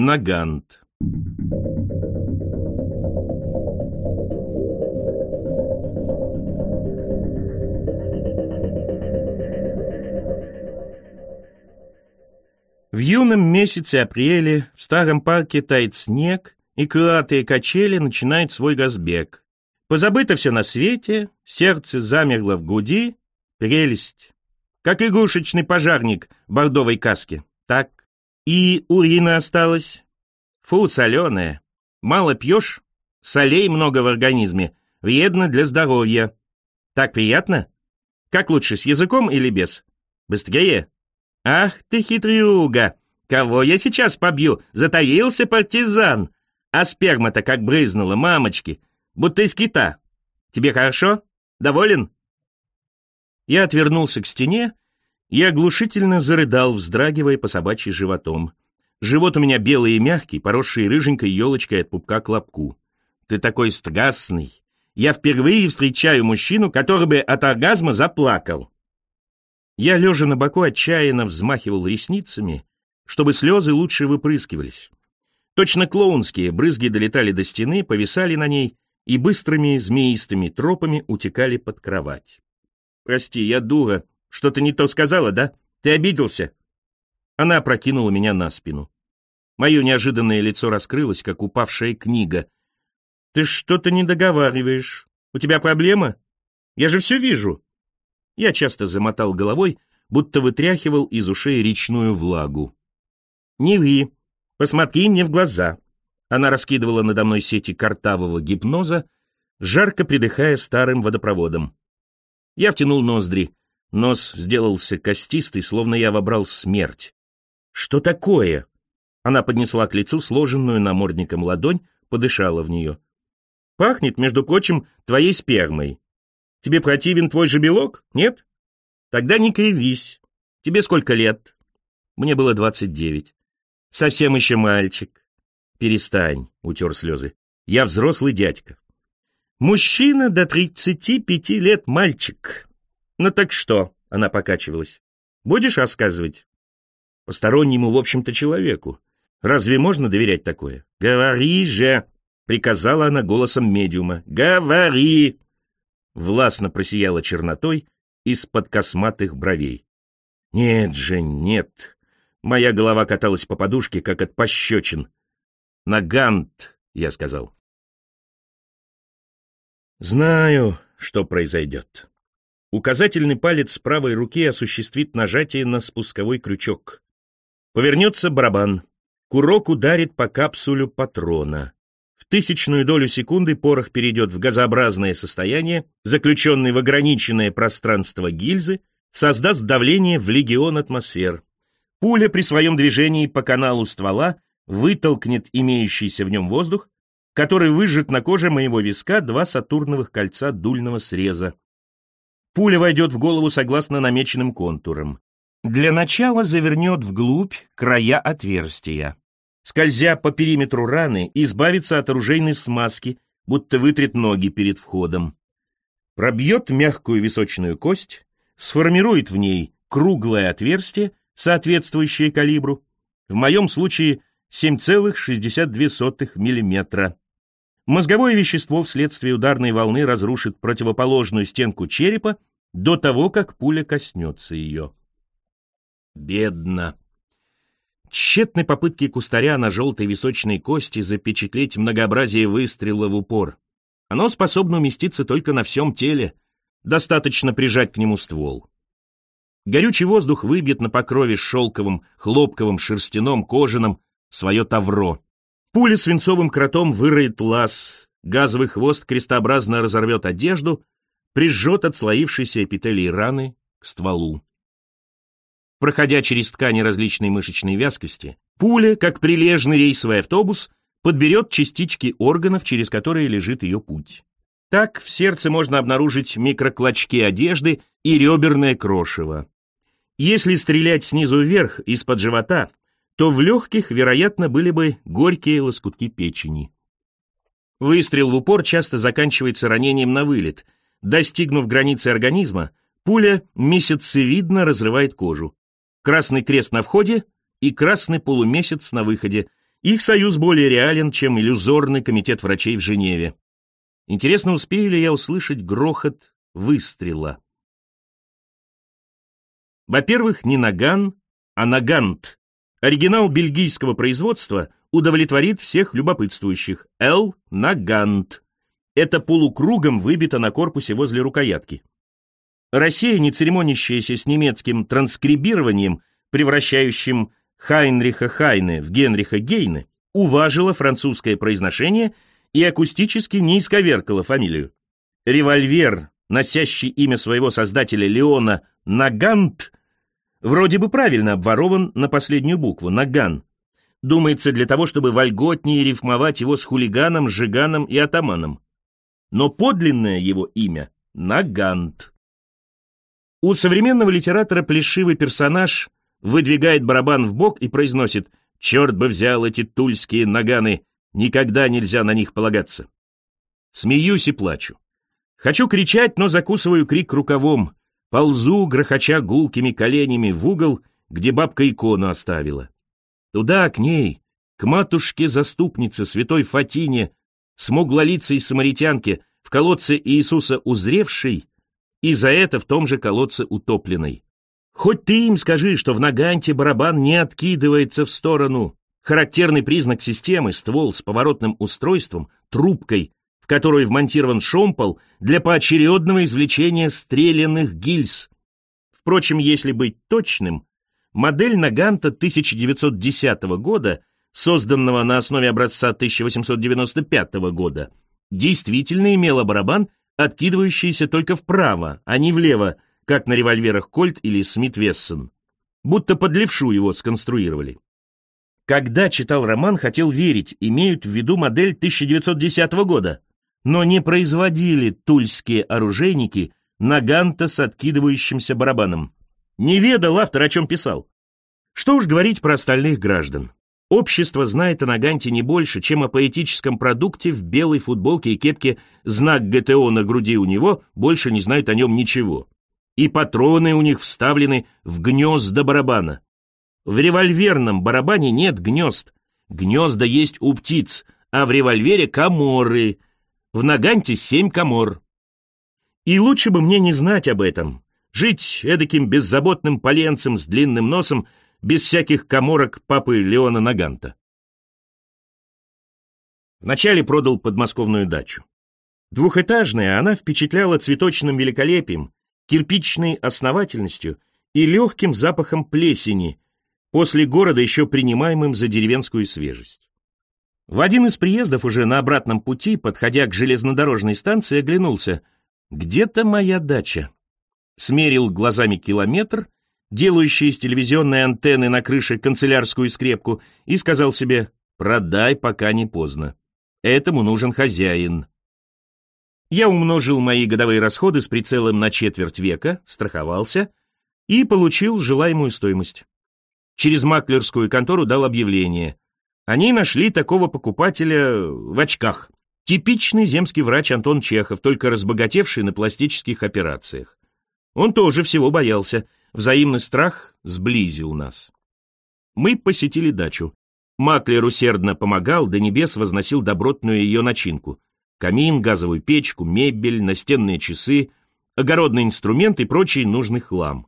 Нагант. В юном месяце апреле в старом парке тает снег, и крылатые качели начинают свой разбег. Позабыто все на свете, сердце замерло в груди, прелесть. Как игрушечный пожарник в бордовой каске. Так. И урина осталась. Фу, соленая. Мало пьешь, солей много в организме, вредно для здоровья. Так приятно? Как лучше, с языком или без? Быстрее? Ах ты хитрюга! Кого я сейчас побью? Затаился партизан! А сперма-то как брызнула, мамочки, будто из кита. Тебе хорошо? Доволен? Я отвернулся к стене и оглушительно зарыдал, вздрагивая по собачьей животом. Живот у меня белый и мягкий, поросший рыженькой елочкой от пупка к лобку. Ты такой страстный. Я впервые встречаю мужчину, который бы от оргазма заплакал. Я, лежа на боку, отчаянно взмахивал ресницами, чтобы слезы лучше выпрыскивались. Точно клоунские брызги долетали до стены, повисали на ней и быстрыми змеистыми тропами утекали под кровать. «Прости, я дура. Что-то не то сказала, да? Ты обиделся?» Она опрокинула меня на спину. Мое неожиданное лицо раскрылось, как упавшая книга. «Ты что-то не договариваешь. У тебя проблема? Я же все вижу». Я часто замотал головой, будто вытряхивал из ушей речную влагу. «Не ви. Посмотри мне в глаза». Она раскидывала надо мной сети картавого гипноза, жарко придыхая старым водопроводом. Я втянул ноздри. Нос сделался костистый, словно я вобрал смерть. «Что такое?» Она поднесла к лицу сложенную намордником ладонь, подышала в нее. «Пахнет, между прочим, твоей спермой. Тебе противен твой же белок, нет? Тогда не кривись. Тебе сколько лет?» Мне было двадцать девять. «Совсем еще мальчик». «Перестань», — утер слезы. «Я взрослый дядька». «Мужчина до тридцати пяти лет мальчик». «Ну так что?» — она покачивалась. «Будешь рассказывать?» Постороннему, в общем-то, человеку. Разве можно доверять такое? «Говори же!» — приказала она голосом медиума. «Говори!» Властно просияла чернотой из-под косматых бровей. «Нет же, нет!» Моя голова каталась по подушке, как от пощечин. «Нагант!» — я сказал. Знаю, что произойдет. Указательный палец правой руки осуществит нажатие на спусковой крючок. Повернется барабан. Курок ударит по капсулю патрона. В тысячную долю секунды порох перейдет в газообразное состояние, заключенный в ограниченное пространство гильзы, создаст давление в легион атмосфер. Пуля при своем движении по каналу ствола вытолкнет имеющийся в нем воздух, который выжжет на коже моего виска два сатурновых кольца дульного среза. Пуля войдет в голову согласно намеченным контурам. Для начала завернет вглубь края отверстия. Скользя по периметру раны, избавится от оружейной смазки, будто вытрет ноги перед входом. Пробьет мягкую височную кость, сформирует в ней круглое отверстие, соответствующее калибру, в моем случае 7,62 мм. Мозговое вещество вследствие ударной волны разрушит противоположную стенку черепа до того, как пуля коснется ее. Бедно. Тщетны попытки кустаря на желтой височной кости запечатлеть многообразие выстрела в упор. Оно способно уместиться только на всем теле. Достаточно прижать к нему ствол. Горючий воздух выбьет на покрове шелковым, хлопковым, шерстяном, кожаном свое тавро. Пуля свинцовым кротом выроет лаз, газовый хвост крестообразно разорвет одежду, прижжет отслоившиеся эпителии раны к стволу. Проходя через ткани различной мышечной вязкости, пуля, как прилежный рейсовый автобус, подберет частички органов, через которые лежит ее путь. Так в сердце можно обнаружить микроклочки одежды и реберное крошево. Если стрелять снизу вверх, из-под живота, то в легких, вероятно, были бы горькие лоскутки печени. Выстрел в упор часто заканчивается ранением на вылет. Достигнув границы организма, пуля месяцевидно разрывает кожу красный крест на входе и красный полумесяц на выходе, Их союз более реален, чем иллюзорный комитет врачей в Женеве. Интересно, успею ли я услышать грохот выстрела? Во-первых, не наган, а нагант. Оригинал бельгийского производства удовлетворит всех любопытствующих. Л. Нагант. Это полукругом выбито на корпусе возле рукоятки. Россия, не церемонящаяся с немецким транскрибированием, превращающим Хайнриха Хайне в Генриха Гейне, уважила французское произношение и акустически не исковеркала фамилию. Револьвер, носящий имя своего создателя Леона Нагант, вроде бы правильно обворован на последнюю букву Наган. Думается, для того, чтобы вольготнее рифмовать его с хулиганом, жиганом и атаманом. Но подлинное его имя — Нагант. У современного литератора плешивый персонаж выдвигает барабан в бок и произносит «Черт бы взял эти тульские наганы, никогда нельзя на них полагаться». Смеюсь и плачу. Хочу кричать, но закусываю крик рукавом. Ползу, грохоча гулкими коленями, в угол, где бабка икону оставила. Туда, к ней, к матушке-заступнице, святой Фатине, смуглолицей самаритянке, в колодце Иисуса узревшей, и за это в том же колодце утопленной. Хоть ты им скажи, что в Наганте барабан не откидывается в сторону. Характерный признак системы — ствол с поворотным устройством, трубкой, в которой вмонтирован шомпол для поочередного извлечения стрелянных гильз. Впрочем, если быть точным, модель Наганта 1910 года, созданного на основе образца 1895 года, действительно имела барабан откидывающийся только вправо, а не влево, как на револьверах Кольт или Смит Вессон. Будто под левшу его сконструировали. Когда читал роман, хотел верить, имеют в виду модель 1910 года, но не производили тульские оружейники наганта с откидывающимся барабаном. Не ведал автор, о чем писал. Что уж говорить про остальных граждан. Общество знает о Наганте не больше, чем о поэтическом продукте в белой футболке и кепке знак ГТО на груди у него, больше не знают о нем ничего. И патроны у них вставлены в гнезда барабана. В револьверном барабане нет гнезд. Гнезда есть у птиц, а в револьвере коморы. В Наганте семь комор. И лучше бы мне не знать об этом. Жить эдаким беззаботным поленцем с длинным носом – без всяких коморок папы Леона Наганта. Вначале продал подмосковную дачу. Двухэтажная, она впечатляла цветочным великолепием, кирпичной основательностью и легким запахом плесени, после города еще принимаемым за деревенскую свежесть. В один из приездов уже на обратном пути, подходя к железнодорожной станции, оглянулся. «Где-то моя дача». Смерил глазами километр делающий из телевизионной антенны на крыше канцелярскую скрепку, и сказал себе «Продай, пока не поздно. Этому нужен хозяин». Я умножил мои годовые расходы с прицелом на четверть века, страховался и получил желаемую стоимость. Через маклерскую контору дал объявление. Они нашли такого покупателя в очках. Типичный земский врач Антон Чехов, только разбогатевший на пластических операциях. Он тоже всего боялся. Взаимный страх сблизил нас. Мы посетили дачу. Маклер усердно помогал, до небес возносил добротную ее начинку. Камин, газовую печку, мебель, настенные часы, огородный инструмент и прочий нужный хлам.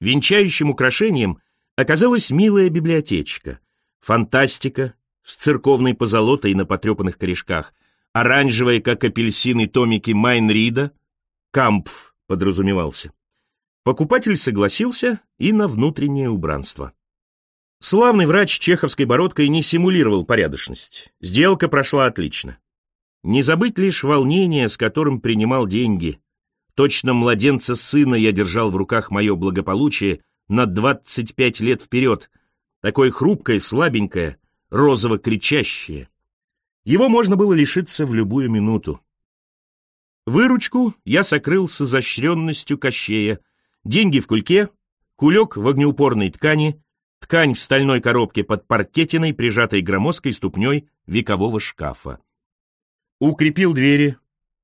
Венчающим украшением оказалась милая библиотечка. Фантастика с церковной позолотой на потрепанных корешках, оранжевые, как апельсины, томики Майнрида, Кампф подразумевался. Покупатель согласился и на внутреннее убранство. Славный врач чеховской бородкой не симулировал порядочность. Сделка прошла отлично. Не забыть лишь волнение, с которым принимал деньги. Точно младенца сына я держал в руках мое благополучие на 25 лет вперед, такое хрупкое, слабенькое, розово-кричащее. Его можно было лишиться в любую минуту. Выручку я сокрыл с изощренностью Кощея, Деньги в кульке, кулек в огнеупорной ткани, ткань в стальной коробке под паркетиной, прижатой громоздкой ступней векового шкафа. Укрепил двери,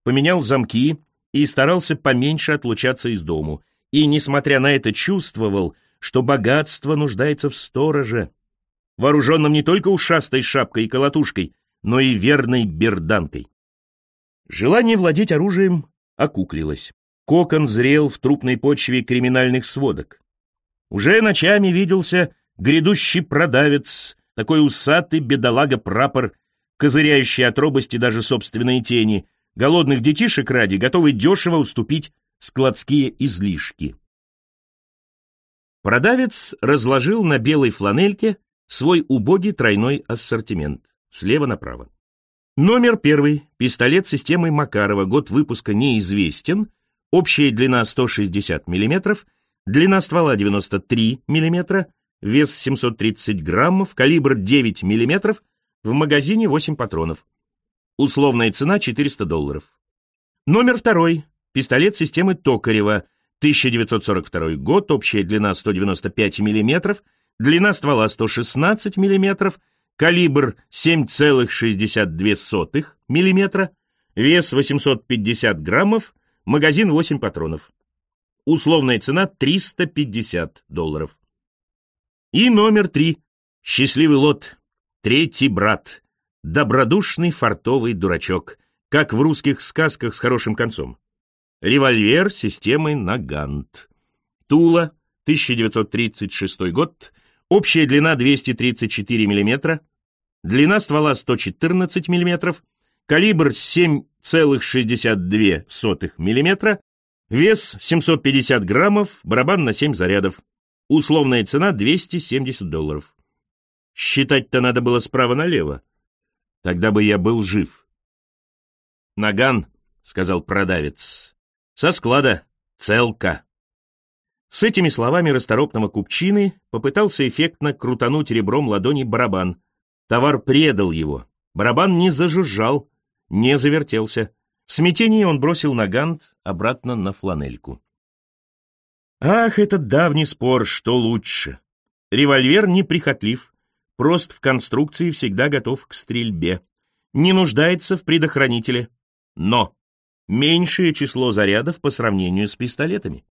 поменял замки и старался поменьше отлучаться из дому. И, несмотря на это, чувствовал, что богатство нуждается в стороже. вооруженным не только ушастой шапкой и колотушкой, но и верной берданкой. Желание владеть оружием окуклилось. Кокон зрел в трупной почве криминальных сводок. Уже ночами виделся грядущий продавец, такой усатый бедолага-прапор, козыряющий от робости даже собственные тени, голодных детишек ради, готовый дешево уступить складские излишки. Продавец разложил на белой фланельке свой убогий тройной ассортимент, слева направо. Номер первый. Пистолет системы Макарова. Год выпуска неизвестен. Общая длина 160 мм, длина ствола 93 мм, вес 730 граммов, калибр 9 мм, в магазине 8 патронов. Условная цена 400 долларов. Номер второй. Пистолет системы Токарева. 1942 год, общая длина 195 мм, длина ствола 116 мм, калибр 7,62 мм, вес 850 граммов, магазин 8 патронов. Условная цена 350 долларов. И номер три. Счастливый лот. Третий брат. Добродушный фартовый дурачок. Как в русских сказках с хорошим концом. Револьвер системы Нагант. Тула, 1936 год. Общая длина 234 мм. Длина ствола 114 мм. Калибр 7,62 мм. Вес 750 граммов, барабан на 7 зарядов. Условная цена 270 долларов. Считать-то надо было справа налево. Тогда бы я был жив. «Наган», — сказал продавец, — «со склада, целка». С этими словами расторопного купчины попытался эффектно крутануть ребром ладони барабан. Товар предал его. Барабан не зажужжал, не завертелся. В смятении он бросил нагант обратно на фланельку. Ах, этот давний спор, что лучше. Револьвер неприхотлив, прост в конструкции, всегда готов к стрельбе. Не нуждается в предохранителе. Но меньшее число зарядов по сравнению с пистолетами.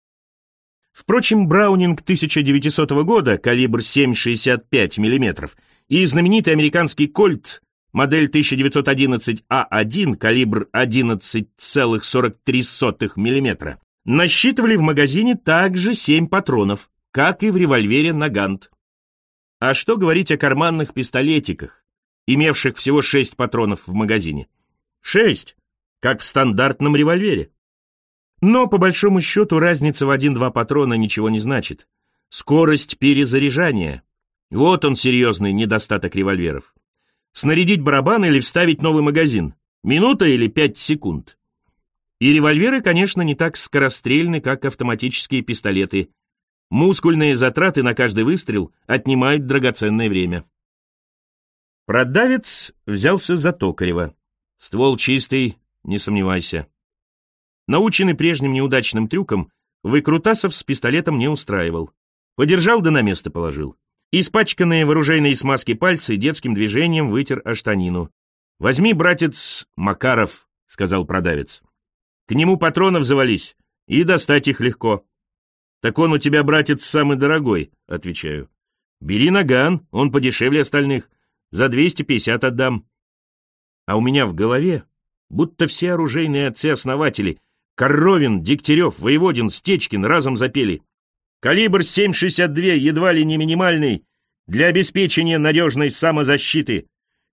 Впрочем, Браунинг 1900 года, калибр 7,65 мм, и знаменитый американский Кольт, модель 1911А1, а калибр 11,43 мм, насчитывали в магазине также 7 патронов, как и в револьвере Нагант. А что говорить о карманных пистолетиках, имевших всего 6 патронов в магазине? 6, как в стандартном револьвере. Но, по большому счету, разница в один-два патрона ничего не значит. Скорость перезаряжания. Вот он серьезный недостаток револьверов. Снарядить барабан или вставить новый магазин. Минута или пять секунд. И револьверы, конечно, не так скорострельны, как автоматические пистолеты. Мускульные затраты на каждый выстрел отнимают драгоценное время. Продавец взялся за Токарева. Ствол чистый, не сомневайся. Наученный прежним неудачным трюком, Выкрутасов с пистолетом не устраивал. Подержал да на место положил. Испачканные в оружейной смазке пальцы детским движением вытер о штанину. «Возьми, братец, Макаров», — сказал продавец. «К нему патронов завались, и достать их легко». «Так он у тебя, братец, самый дорогой», — отвечаю. «Бери наган, он подешевле остальных. За 250 отдам». А у меня в голове будто все оружейные отцы-основатели Коровин, Дегтярев, Воеводин, Стечкин разом запели. Калибр 7,62 едва ли не минимальный для обеспечения надежной самозащиты.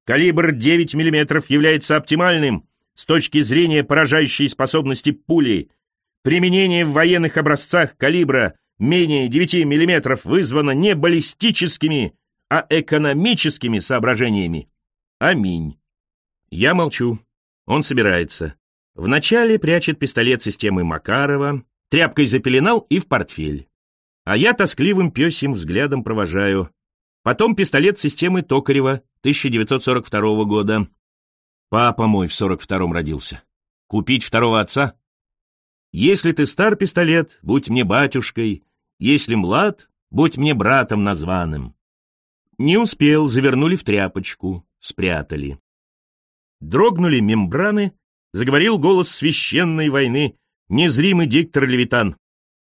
Калибр 9 мм является оптимальным с точки зрения поражающей способности пули. Применение в военных образцах калибра менее 9 мм вызвано не баллистическими, а экономическими соображениями. Аминь. Я молчу. Он собирается. Вначале прячет пистолет системы Макарова, тряпкой запеленал и в портфель. А я тоскливым пёсим взглядом провожаю. Потом пистолет системы Токарева 1942 года. Папа мой в 42-м родился. Купить второго отца? Если ты стар пистолет, будь мне батюшкой. Если млад, будь мне братом названным. Не успел, завернули в тряпочку, спрятали. Дрогнули мембраны, заговорил голос священной войны, незримый диктор Левитан.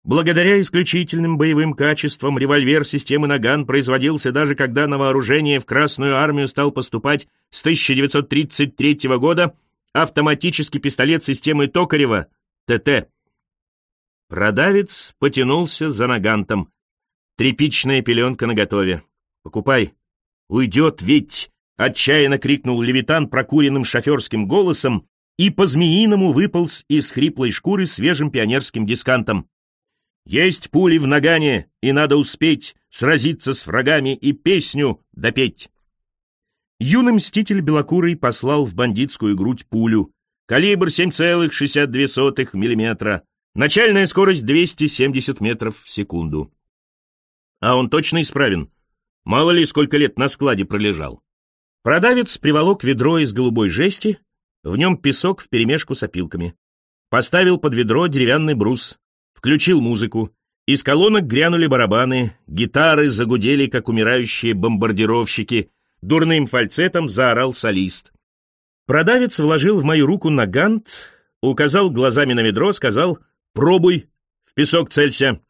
Благодаря исключительным боевым качествам револьвер системы «Наган» производился даже когда на вооружение в Красную армию стал поступать с 1933 года автоматический пистолет системы Токарева ТТ. Продавец потянулся за нагантом. Тряпичная пеленка наготове. «Покупай. Уйдет ведь!» — отчаянно крикнул Левитан прокуренным шоферским голосом и по-змеиному выполз из хриплой шкуры свежим пионерским дискантом. Есть пули в нагане, и надо успеть сразиться с врагами и песню допеть. Юный мститель белокурый послал в бандитскую грудь пулю. Калибр 7,62 мм. Начальная скорость 270 метров в секунду. А он точно исправен. Мало ли, сколько лет на складе пролежал. Продавец приволок ведро из голубой жести, в нем песок вперемешку с опилками. Поставил под ведро деревянный брус, Включил музыку. Из колонок грянули барабаны, гитары загудели, как умирающие бомбардировщики. Дурным фальцетом заорал солист. Продавец вложил в мою руку нагант, указал глазами на ведро, сказал «Пробуй, в песок целься».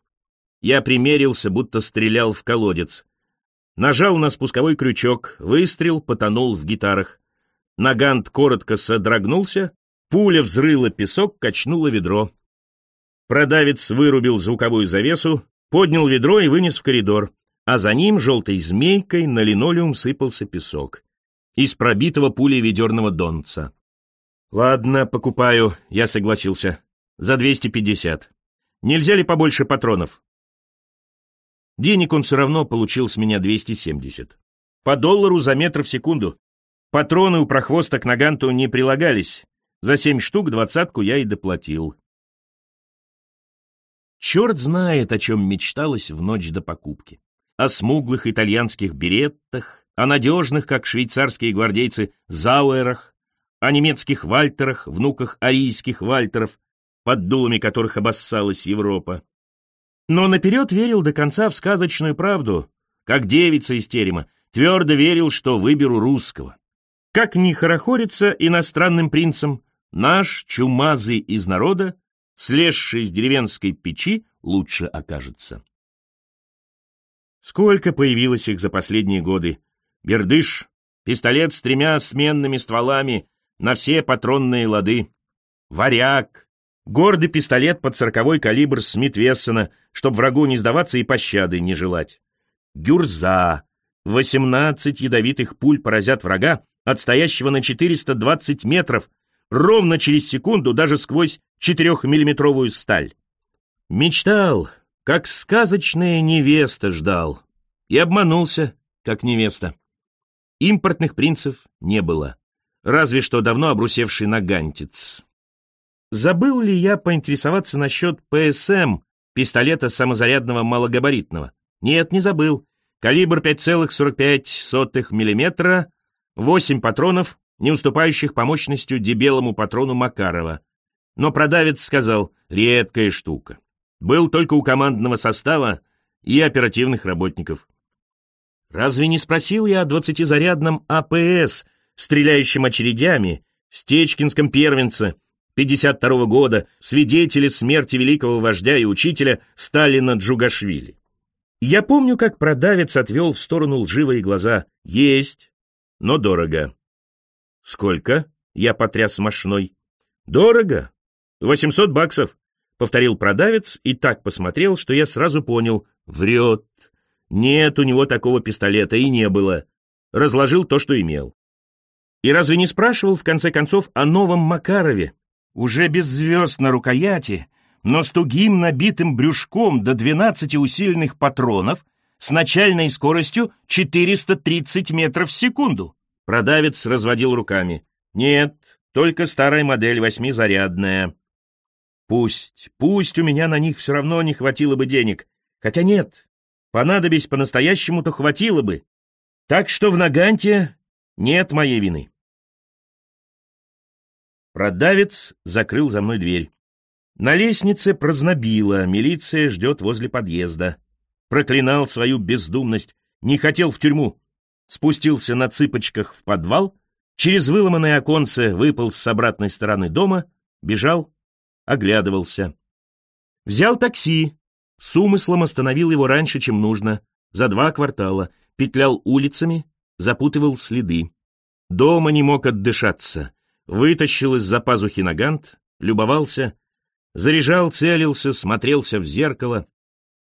Я примерился, будто стрелял в колодец. Нажал на спусковой крючок, выстрел потонул в гитарах. Нагант коротко содрогнулся, пуля взрыла песок, качнула ведро. Продавец вырубил звуковую завесу, поднял ведро и вынес в коридор, а за ним желтой змейкой на линолеум сыпался песок. Из пробитого пулей ведерного донца. «Ладно, покупаю», — я согласился. «За 250. Нельзя ли побольше патронов?» Денег он все равно получил с меня 270. По доллару за метр в секунду. Патроны у прохвоста к Наганту не прилагались. За семь штук двадцатку я и доплатил. Черт знает, о чем мечталось в ночь до покупки. О смуглых итальянских береттах, о надежных, как швейцарские гвардейцы, зауэрах, о немецких вальтерах, внуках арийских вальтеров, под дулами которых обоссалась Европа. Но наперед верил до конца в сказочную правду, как девица из терема, твердо верил, что выберу русского. Как ни хорохорится иностранным принцам, наш чумазый из народа слезший с деревенской печи, лучше окажется. Сколько появилось их за последние годы? Бердыш, пистолет с тремя сменными стволами на все патронные лады. Варяг, гордый пистолет под сороковой калибр Смит Вессона, чтоб врагу не сдаваться и пощады не желать. Гюрза, 18 ядовитых пуль поразят врага, отстоящего на 420 метров, ровно через секунду даже сквозь четырехмиллиметровую сталь. Мечтал, как сказочная невеста ждал. И обманулся, как невеста. Импортных принцев не было. Разве что давно обрусевший нагантец. Забыл ли я поинтересоваться насчет ПСМ, пистолета самозарядного малогабаритного? Нет, не забыл. Калибр 5,45 мм, 8 патронов, не уступающих по мощностью дебелому патрону Макарова. Но продавец сказал, редкая штука. Был только у командного состава и оперативных работников. Разве не спросил я о двадцатизарядном АПС, стреляющем очередями, Стечкинском первенце, 52 -го года, свидетели смерти великого вождя и учителя Сталина Джугашвили? Я помню, как продавец отвел в сторону лживые глаза. Есть, но дорого. «Сколько?» — я потряс мошной. «Дорого. Восемьсот баксов», — повторил продавец и так посмотрел, что я сразу понял. Врет. Нет у него такого пистолета и не было. Разложил то, что имел. И разве не спрашивал, в конце концов, о новом Макарове? Уже без звезд на рукояти, но с тугим набитым брюшком до 12 усиленных патронов с начальной скоростью 430 метров в секунду. Продавец разводил руками. «Нет, только старая модель восьмизарядная». «Пусть, пусть у меня на них все равно не хватило бы денег. Хотя нет, понадобись по-настоящему, то хватило бы. Так что в Наганте нет моей вины». Продавец закрыл за мной дверь. На лестнице прознобило, милиция ждет возле подъезда. Проклинал свою бездумность, не хотел в тюрьму спустился на цыпочках в подвал, через выломанное оконце выпал с обратной стороны дома, бежал, оглядывался. Взял такси, С умыслом остановил его раньше, чем нужно, за два квартала, петлял улицами, запутывал следы. Дома не мог отдышаться, вытащил из-за пазухи нагант, любовался, заряжал, целился, смотрелся в зеркало.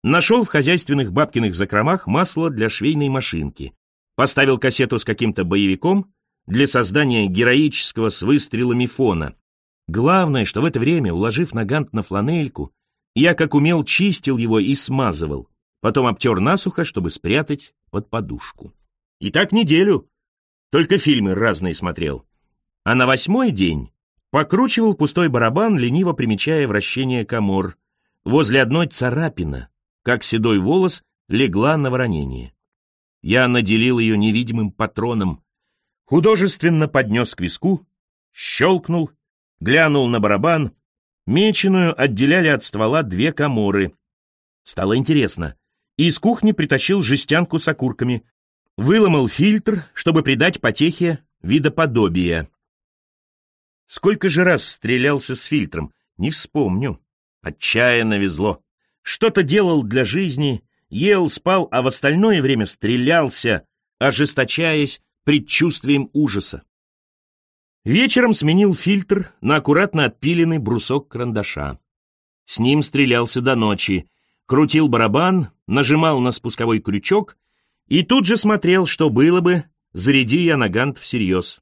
Нашел в хозяйственных бабкиных закромах масло для швейной машинки, поставил кассету с каким-то боевиком для создания героического с выстрелами фона. Главное, что в это время, уложив нагант на фланельку, я как умел чистил его и смазывал, потом обтер насухо, чтобы спрятать под подушку. И так неделю. Только фильмы разные смотрел. А на восьмой день покручивал пустой барабан, лениво примечая вращение комор. Возле одной царапина, как седой волос, легла на воронение. Я наделил ее невидимым патроном, художественно поднес к виску, щелкнул, глянул на барабан, меченую отделяли от ствола две коморы. Стало интересно. Из кухни притащил жестянку с окурками, выломал фильтр, чтобы придать потехе видоподобия. Сколько же раз стрелялся с фильтром, не вспомню. Отчаянно везло. Что-то делал для жизни, ел, спал, а в остальное время стрелялся, ожесточаясь предчувствием ужаса. Вечером сменил фильтр на аккуратно отпиленный брусок карандаша. С ним стрелялся до ночи, крутил барабан, нажимал на спусковой крючок и тут же смотрел, что было бы, заряди я нагант всерьез.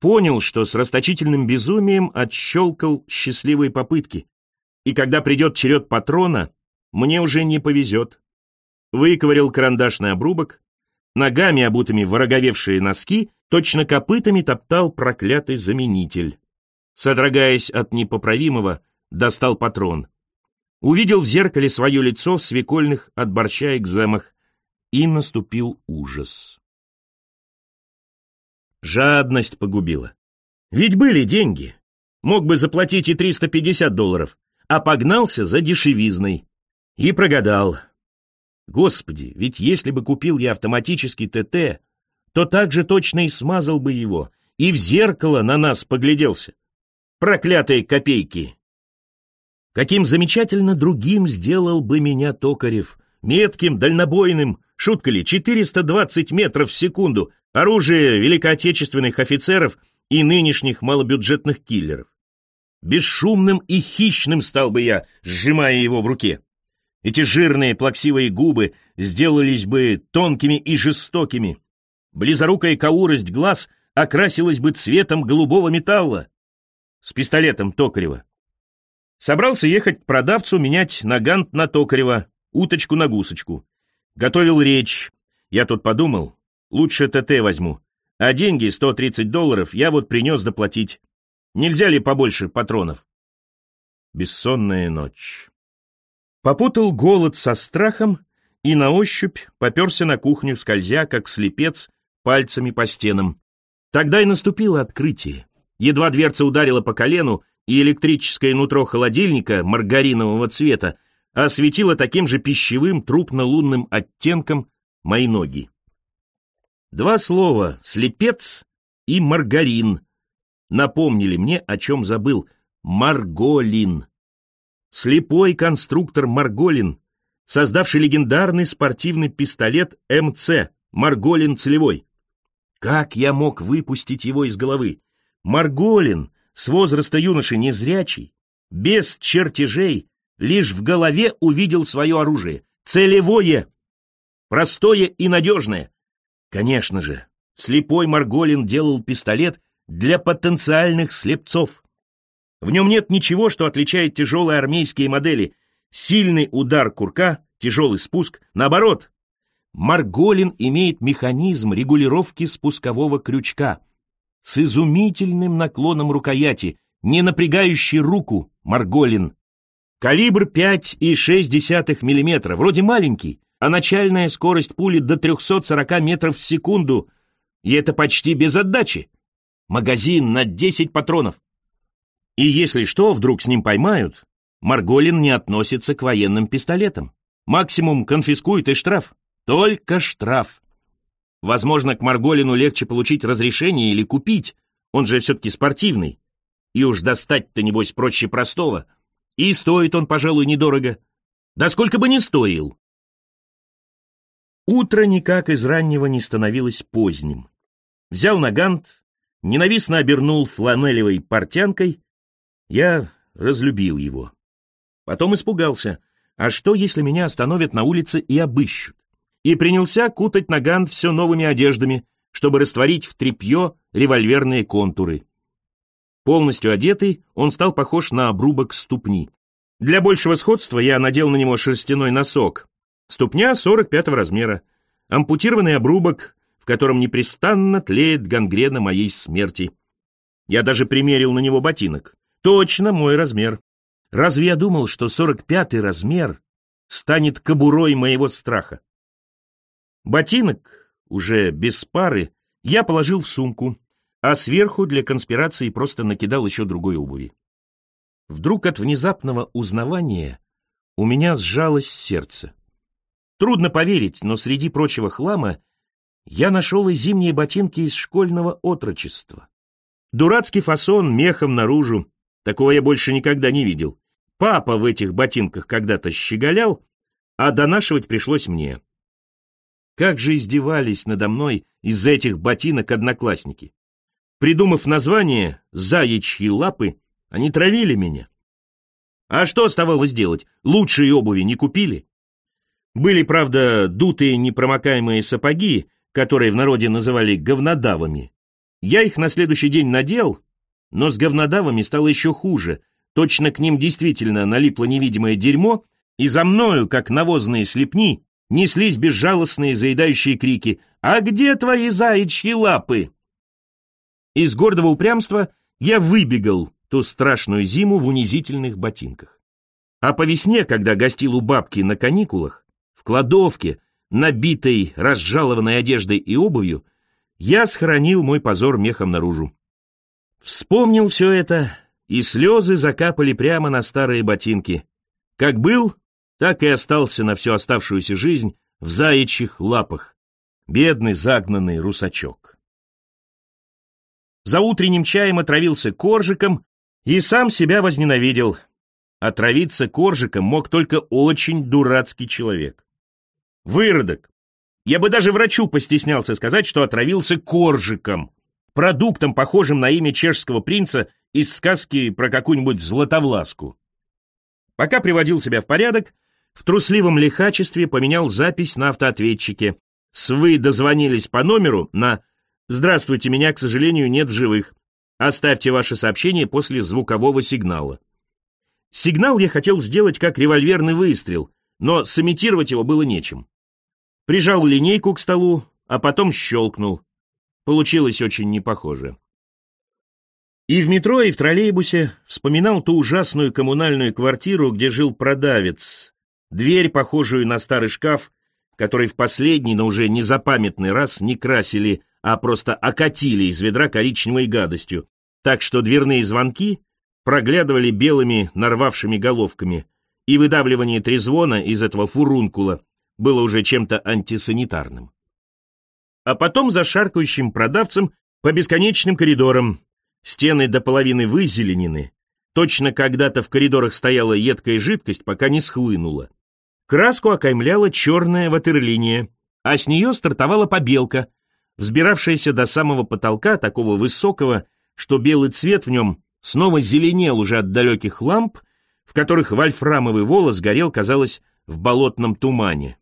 Понял, что с расточительным безумием отщелкал счастливые попытки, и когда придет черед патрона, мне уже не повезет. Выковырял карандашный обрубок, ногами, обутыми в носки, точно копытами топтал проклятый заменитель. Содрогаясь от непоправимого, достал патрон. Увидел в зеркале свое лицо в свекольных от борща экземах, и наступил ужас. Жадность погубила. Ведь были деньги. Мог бы заплатить и 350 долларов, а погнался за дешевизной. И прогадал. Господи, ведь если бы купил я автоматический ТТ, то так же точно и смазал бы его, и в зеркало на нас погляделся. Проклятые копейки! Каким замечательно другим сделал бы меня Токарев, метким, дальнобойным, шутка ли, 420 метров в секунду, оружие великоотечественных офицеров и нынешних малобюджетных киллеров. Бесшумным и хищным стал бы я, сжимая его в руке. Эти жирные плаксивые губы сделались бы тонкими и жестокими. Близорукая каурость глаз окрасилась бы цветом голубого металла. С пистолетом Токарева. Собрался ехать к продавцу менять нагант на Токарева, уточку на гусочку. Готовил речь. Я тут подумал, лучше ТТ возьму. А деньги, 130 долларов, я вот принес доплатить. Нельзя ли побольше патронов? Бессонная ночь. Попутал голод со страхом и на ощупь поперся на кухню, скользя, как слепец, пальцами по стенам. Тогда и наступило открытие. Едва дверца ударила по колену, и электрическое нутро холодильника маргаринового цвета осветило таким же пищевым трупно-лунным оттенком мои ноги. Два слова «слепец» и «маргарин» напомнили мне, о чем забыл. Марголин. Слепой конструктор Марголин, создавший легендарный спортивный пистолет МЦ Марголин целевой. Как я мог выпустить его из головы? Марголин, с возраста юноши незрячий, без чертежей, лишь в голове увидел свое оружие. Целевое, простое и надежное. Конечно же, слепой Марголин делал пистолет для потенциальных слепцов. В нем нет ничего, что отличает тяжелые армейские модели. Сильный удар курка, тяжелый спуск. Наоборот, Марголин имеет механизм регулировки спускового крючка с изумительным наклоном рукояти, не напрягающий руку Марголин. Калибр 5,6 мм, вроде маленький, а начальная скорость пули до 340 метров в секунду, и это почти без отдачи. Магазин на 10 патронов. И если что, вдруг с ним поймают, Марголин не относится к военным пистолетам. Максимум конфискует и штраф. Только штраф. Возможно, к Марголину легче получить разрешение или купить, он же все-таки спортивный. И уж достать-то, небось, проще простого. И стоит он, пожалуй, недорого. Да сколько бы ни стоил. Утро никак из раннего не становилось поздним. Взял нагант, ненавистно обернул фланелевой портянкой. Я разлюбил его. Потом испугался. А что, если меня остановят на улице и обыщут? И принялся кутать наган все новыми одеждами, чтобы растворить в тряпье револьверные контуры. Полностью одетый, он стал похож на обрубок ступни. Для большего сходства я надел на него шерстяной носок. Ступня 45 размера. Ампутированный обрубок, в котором непрестанно тлеет гангрена моей смерти. Я даже примерил на него ботинок. Точно мой размер. Разве я думал, что 45-й размер станет кобурой моего страха? Ботинок, уже без пары, я положил в сумку, а сверху для конспирации просто накидал еще другой обуви. Вдруг от внезапного узнавания у меня сжалось сердце. Трудно поверить, но среди прочего хлама я нашел и зимние ботинки из школьного отрочества. Дурацкий фасон мехом наружу, такого я больше никогда не видел. Папа в этих ботинках когда-то щеголял, а донашивать пришлось мне. Как же издевались надо мной из-за этих ботинок одноклассники. Придумав название «Заячьи лапы», они травили меня. А что оставалось делать? Лучшие обуви не купили? Были, правда, дутые непромокаемые сапоги, которые в народе называли говнодавами. Я их на следующий день надел, но с говнодавами стало еще хуже, Точно к ним действительно налипло невидимое дерьмо, и за мною, как навозные слепни, неслись безжалостные заедающие крики «А где твои заячьи лапы?» Из гордого упрямства я выбегал ту страшную зиму в унизительных ботинках. А по весне, когда гостил у бабки на каникулах, в кладовке, набитой разжалованной одеждой и обувью, я схоронил мой позор мехом наружу. Вспомнил все это и слезы закапали прямо на старые ботинки. Как был, так и остался на всю оставшуюся жизнь в заячьих лапах. Бедный загнанный русачок. За утренним чаем отравился коржиком и сам себя возненавидел. Отравиться коржиком мог только очень дурацкий человек. Выродок. Я бы даже врачу постеснялся сказать, что отравился коржиком, продуктом, похожим на имя чешского принца из сказки про какую-нибудь златовласку. Пока приводил себя в порядок, в трусливом лихачестве поменял запись на автоответчике. С «вы» дозвонились по номеру на «Здравствуйте, меня, к сожалению, нет в живых. Оставьте ваше сообщение после звукового сигнала». Сигнал я хотел сделать как револьверный выстрел, но сымитировать его было нечем. Прижал линейку к столу, а потом щелкнул. Получилось очень непохоже. И в метро, и в троллейбусе вспоминал ту ужасную коммунальную квартиру, где жил продавец, дверь, похожую на старый шкаф, который в последний, но уже незапамятный раз не красили, а просто окатили из ведра коричневой гадостью, так что дверные звонки проглядывали белыми нарвавшими головками, и выдавливание трезвона из этого фурункула было уже чем-то антисанитарным. А потом за шаркающим продавцем по бесконечным коридорам, Стены до половины вызеленены. Точно когда-то в коридорах стояла едкая жидкость, пока не схлынула. Краску окаймляла черная ватерлиния, а с нее стартовала побелка, взбиравшаяся до самого потолка, такого высокого, что белый цвет в нем снова зеленел уже от далеких ламп, в которых вольфрамовый волос горел, казалось, в болотном тумане.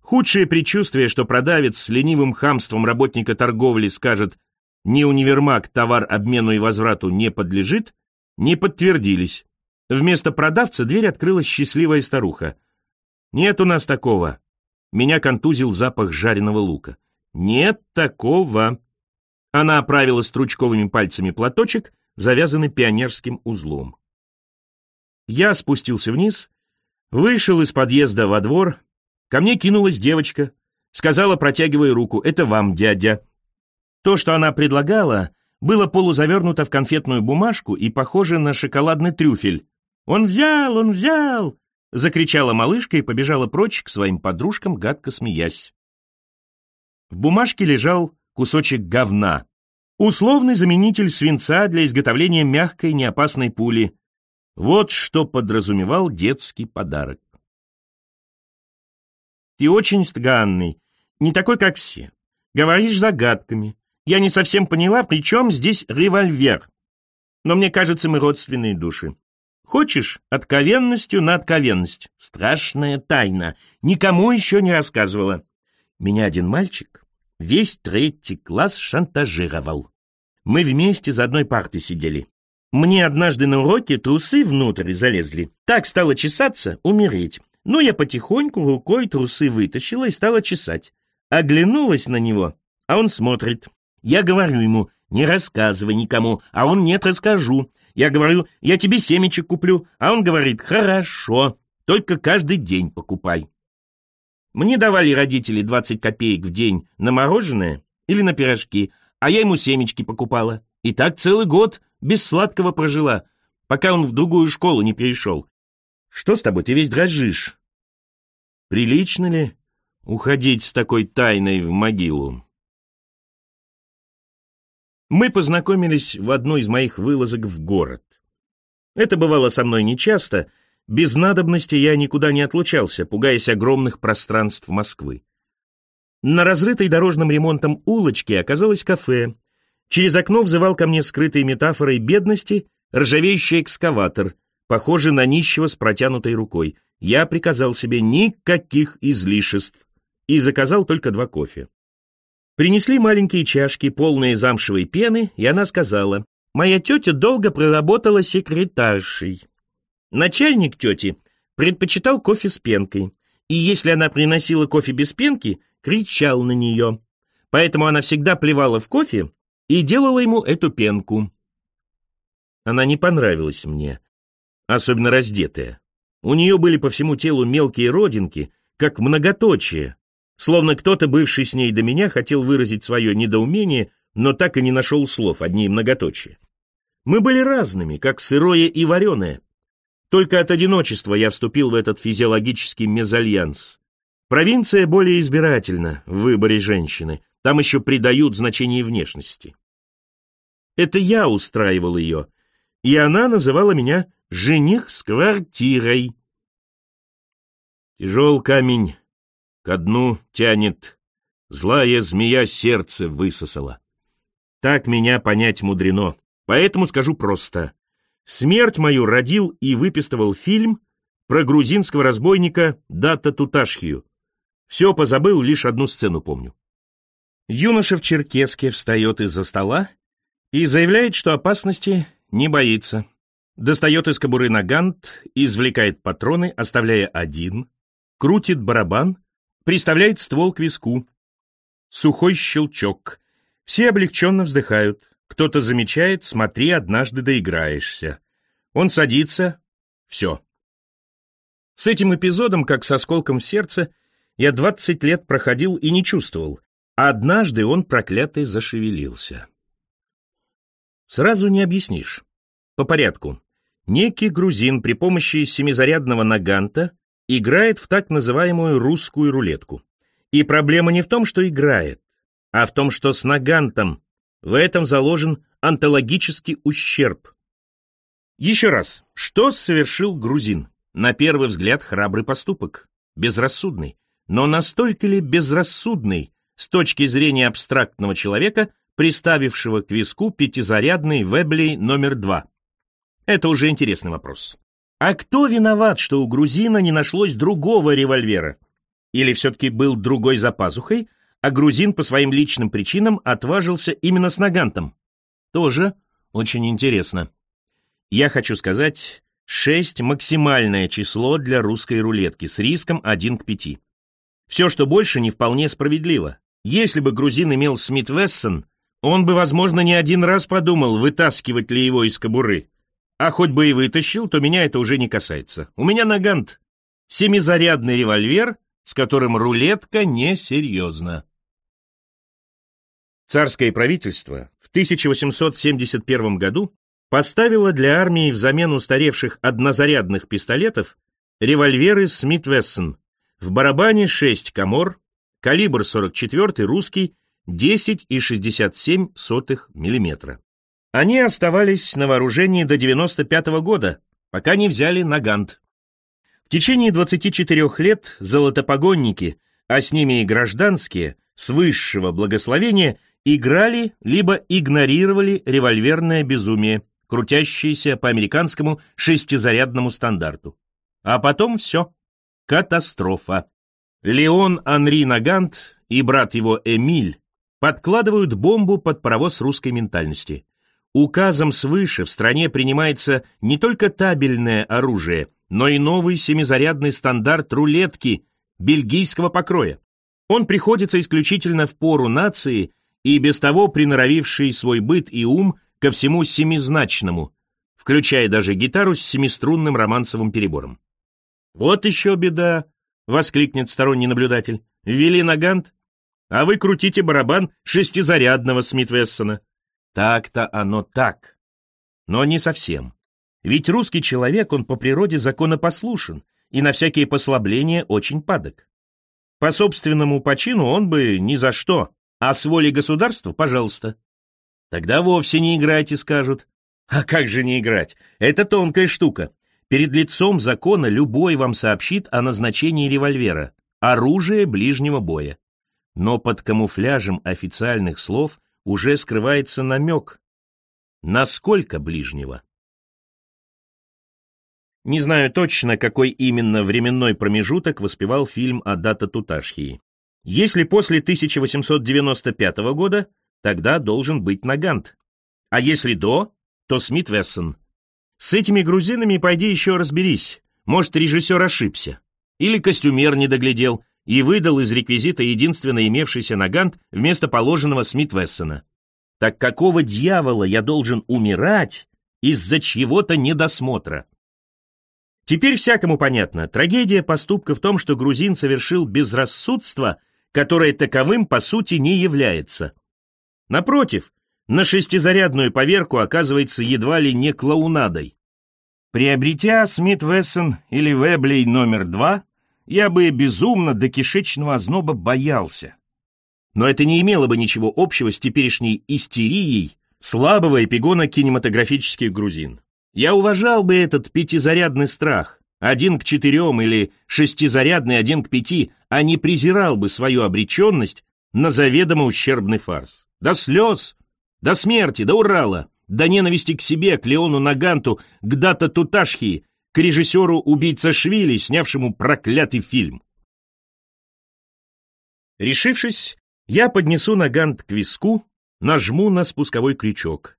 Худшее предчувствие, что продавец с ленивым хамством работника торговли скажет ни универмаг товар обмену и возврату не подлежит, не подтвердились. Вместо продавца дверь открыла счастливая старуха. «Нет у нас такого». Меня контузил запах жареного лука. «Нет такого». Она оправила стручковыми пальцами платочек, завязанный пионерским узлом. Я спустился вниз, вышел из подъезда во двор. Ко мне кинулась девочка. Сказала, протягивая руку, «Это вам, дядя». То, что она предлагала, было полузавернуто в конфетную бумажку и похоже на шоколадный трюфель. «Он взял, он взял!» — закричала малышка и побежала прочь к своим подружкам, гадко смеясь. В бумажке лежал кусочек говна. Условный заменитель свинца для изготовления мягкой неопасной пули. Вот что подразумевал детский подарок. Ты очень странный, не такой, как все. Говоришь загадками. Я не совсем поняла, при чем здесь револьвер. Но мне кажется, мы родственные души. Хочешь откровенностью на откровенность? Страшная тайна. Никому еще не рассказывала. Меня один мальчик весь третий класс шантажировал. Мы вместе за одной партой сидели. Мне однажды на уроке трусы внутрь залезли. Так стало чесаться, умереть. Ну, я потихоньку рукой трусы вытащила и стала чесать. Оглянулась на него, а он смотрит. Я говорю ему, не рассказывай никому, а он нет, расскажу. Я говорю, я тебе семечек куплю, а он говорит, хорошо, только каждый день покупай. Мне давали родители 20 копеек в день на мороженое или на пирожки, а я ему семечки покупала. И так целый год без сладкого прожила, пока он в другую школу не перешел. Что с тобой, ты весь дрожишь? Прилично ли уходить с такой тайной в могилу? Мы познакомились в одной из моих вылазок в город. Это бывало со мной нечасто, без надобности я никуда не отлучался, пугаясь огромных пространств Москвы. На разрытой дорожным ремонтом улочке оказалось кафе, Через окно взывал ко мне скрытой метафорой бедности ржавеющий экскаватор, похожий на нищего с протянутой рукой. Я приказал себе никаких излишеств и заказал только два кофе. Принесли маленькие чашки, полные замшевой пены, и она сказала, «Моя тетя долго проработала секретаршей». Начальник тети предпочитал кофе с пенкой, и если она приносила кофе без пенки, кричал на нее. Поэтому она всегда плевала в кофе и делала ему эту пенку. Она не понравилась мне, особенно раздетая. У нее были по всему телу мелкие родинки, как многоточие, словно кто-то, бывший с ней до меня, хотел выразить свое недоумение, но так и не нашел слов, одни многоточия. Мы были разными, как сырое и вареное. Только от одиночества я вступил в этот физиологический мезальянс. Провинция более избирательна в выборе женщины, там еще придают значение внешности. Это я устраивал ее, и она называла меня «жених с квартирой». Тяжел камень ко дну тянет, злая змея сердце высосала. Так меня понять мудрено, поэтому скажу просто. Смерть мою родил и выпистывал фильм про грузинского разбойника Дата Туташхию. Все позабыл, лишь одну сцену помню. Юноша в черкеске встает из-за стола и заявляет, что опасности не боится. Достает из кобуры нагант, извлекает патроны, оставляя один, крутит барабан, приставляет ствол к виску. Сухой щелчок. Все облегченно вздыхают. Кто-то замечает, смотри, однажды доиграешься. Он садится. Все. С этим эпизодом, как с осколком в сердце, я двадцать лет проходил и не чувствовал. Однажды он, проклятый, зашевелился. Сразу не объяснишь. По порядку. Некий грузин при помощи семизарядного наганта играет в так называемую русскую рулетку. И проблема не в том, что играет, а в том, что с нагантом в этом заложен онтологический ущерб. Еще раз, что совершил грузин? На первый взгляд храбрый поступок, безрассудный. Но настолько ли безрассудный, с точки зрения абстрактного человека, приставившего к виску пятизарядный Веблей номер два? Это уже интересный вопрос. А кто виноват, что у грузина не нашлось другого револьвера? Или все-таки был другой за пазухой, а грузин по своим личным причинам отважился именно с нагантом? Тоже очень интересно. Я хочу сказать, 6 – максимальное число для русской рулетки с риском 1 к 5. Все, что больше, не вполне справедливо. Если бы грузин имел Смит Вессон, он бы, возможно, не один раз подумал, вытаскивать ли его из кобуры. А хоть бы и вытащил, то меня это уже не касается. У меня нагант. Семизарядный револьвер, с которым рулетка несерьезна. Царское правительство в 1871 году поставило для армии взамен устаревших однозарядных пистолетов револьверы Смит Вессон. В барабане 6 комор, Калибр 44 русский 10,67 мм. Они оставались на вооружении до 95 -го года, пока не взяли Нагант. В течение 24 лет золотопогонники, а с ними и гражданские, с высшего благословения, играли либо игнорировали револьверное безумие, крутящееся по американскому шестизарядному стандарту. А потом все. Катастрофа. Леон Анри Нагант и брат его Эмиль подкладывают бомбу под паровоз русской ментальности. Указом свыше в стране принимается не только табельное оружие, но и новый семизарядный стандарт рулетки бельгийского покроя. Он приходится исключительно в пору нации и без того приноровивший свой быт и ум ко всему семизначному, включая даже гитару с семиструнным романсовым перебором. «Вот еще беда!» — воскликнет сторонний наблюдатель. «Ввели Нагант, а вы крутите барабан шестизарядного Смит-Вессона». Так-то оно так. Но не совсем. Ведь русский человек, он по природе законопослушен и на всякие послабления очень падок. По собственному почину он бы ни за что, а с воли государства, пожалуйста. Тогда вовсе не играйте, скажут. А как же не играть? Это тонкая штука. Перед лицом закона любой вам сообщит о назначении револьвера, оружие ближнего боя. Но под камуфляжем официальных слов уже скрывается намек. Насколько ближнего? Не знаю точно, какой именно временной промежуток воспевал фильм о дата Туташхии. Если после 1895 года, тогда должен быть Нагант. А если до, то Смит Вессон. С этими грузинами пойди еще разберись. Может, режиссер ошибся. Или костюмер не доглядел и выдал из реквизита единственно имевшийся Нагант вместо положенного Смит Вессона. Так какого дьявола я должен умирать из-за чьего-то недосмотра? Теперь всякому понятно, трагедия поступка в том, что грузин совершил безрассудство – которое таковым по сути не является. Напротив, на шестизарядную поверку оказывается едва ли не клоунадой. Приобретя Смит Вессон или Веблей номер два, я бы безумно до кишечного озноба боялся. Но это не имело бы ничего общего с теперешней истерией слабого эпигона кинематографических грузин. Я уважал бы этот пятизарядный страх, один к четырем или шестизарядный один к пяти, а не презирал бы свою обреченность на заведомо ущербный фарс. До слез, до смерти, до Урала, до ненависти к себе, к Леону Наганту, к Дата Туташхи, к режиссеру убийца Швили, снявшему проклятый фильм. Решившись, я поднесу Нагант к виску, нажму на спусковой крючок.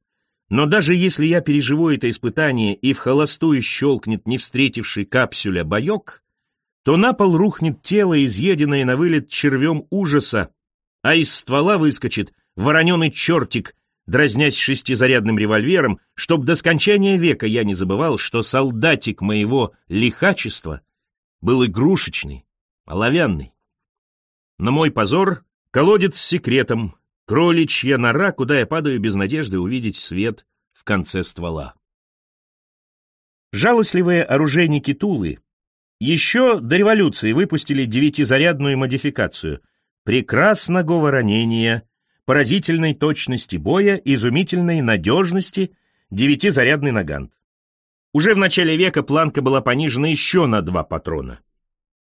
Но даже если я переживу это испытание и в холостую щелкнет не встретивший капсюля боек, то на пол рухнет тело, изъеденное на вылет червем ужаса, а из ствола выскочит вороненый чертик, дразнясь шестизарядным револьвером, чтоб до скончания века я не забывал, что солдатик моего лихачества был игрушечный, оловянный. На мой позор колодец с секретом, Кроличья нора, куда я падаю без надежды увидеть свет в конце ствола. Жалостливые оружейники Тулы еще до революции выпустили девятизарядную модификацию прекрасного ранения, поразительной точности боя, изумительной надежности, девятизарядный нагант. Уже в начале века планка была понижена еще на два патрона.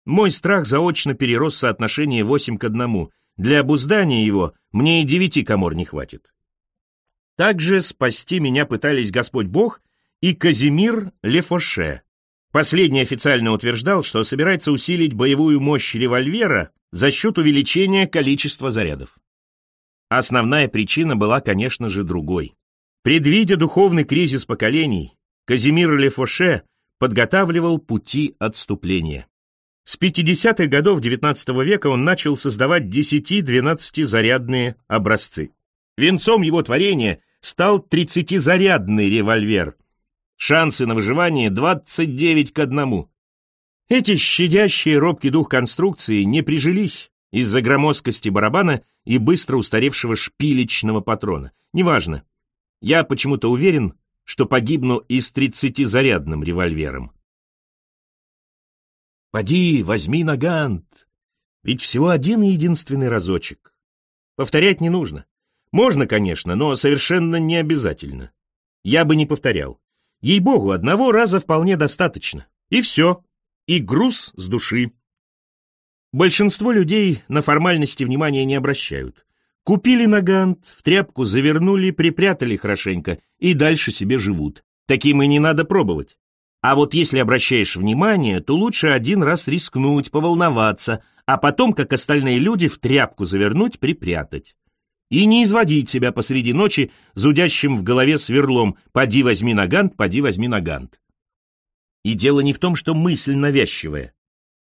Мой страх заочно перерос соотношение 8 к 1, для обуздания его мне и девяти комор не хватит. Также спасти меня пытались Господь Бог и Казимир Лефоше. Последний официально утверждал, что собирается усилить боевую мощь револьвера за счет увеличения количества зарядов. Основная причина была, конечно же, другой. Предвидя духовный кризис поколений, Казимир Лефоше подготавливал пути отступления. С 50-х годов XIX века он начал создавать 10-12-зарядные образцы. Венцом его творения стал 30-зарядный револьвер. Шансы на выживание 29 к 1. Эти щадящие робкий дух конструкции не прижились из-за громоздкости барабана и быстро устаревшего шпилечного патрона. Неважно. Я почему-то уверен, что погибну и с 30-зарядным револьвером. Поди, возьми нагант. Ведь всего один единственный разочек. Повторять не нужно. Можно, конечно, но совершенно не обязательно. Я бы не повторял. Ей-богу, одного раза вполне достаточно. И все. И груз с души. Большинство людей на формальности внимания не обращают. Купили нагант, в тряпку завернули, припрятали хорошенько и дальше себе живут. Таким и не надо пробовать. А вот если обращаешь внимание, то лучше один раз рискнуть, поволноваться, а потом, как остальные люди, в тряпку завернуть, припрятать. И не изводить себя посреди ночи зудящим в голове сверлом «поди возьми нагант, поди возьми нагант». И дело не в том, что мысль навязчивая.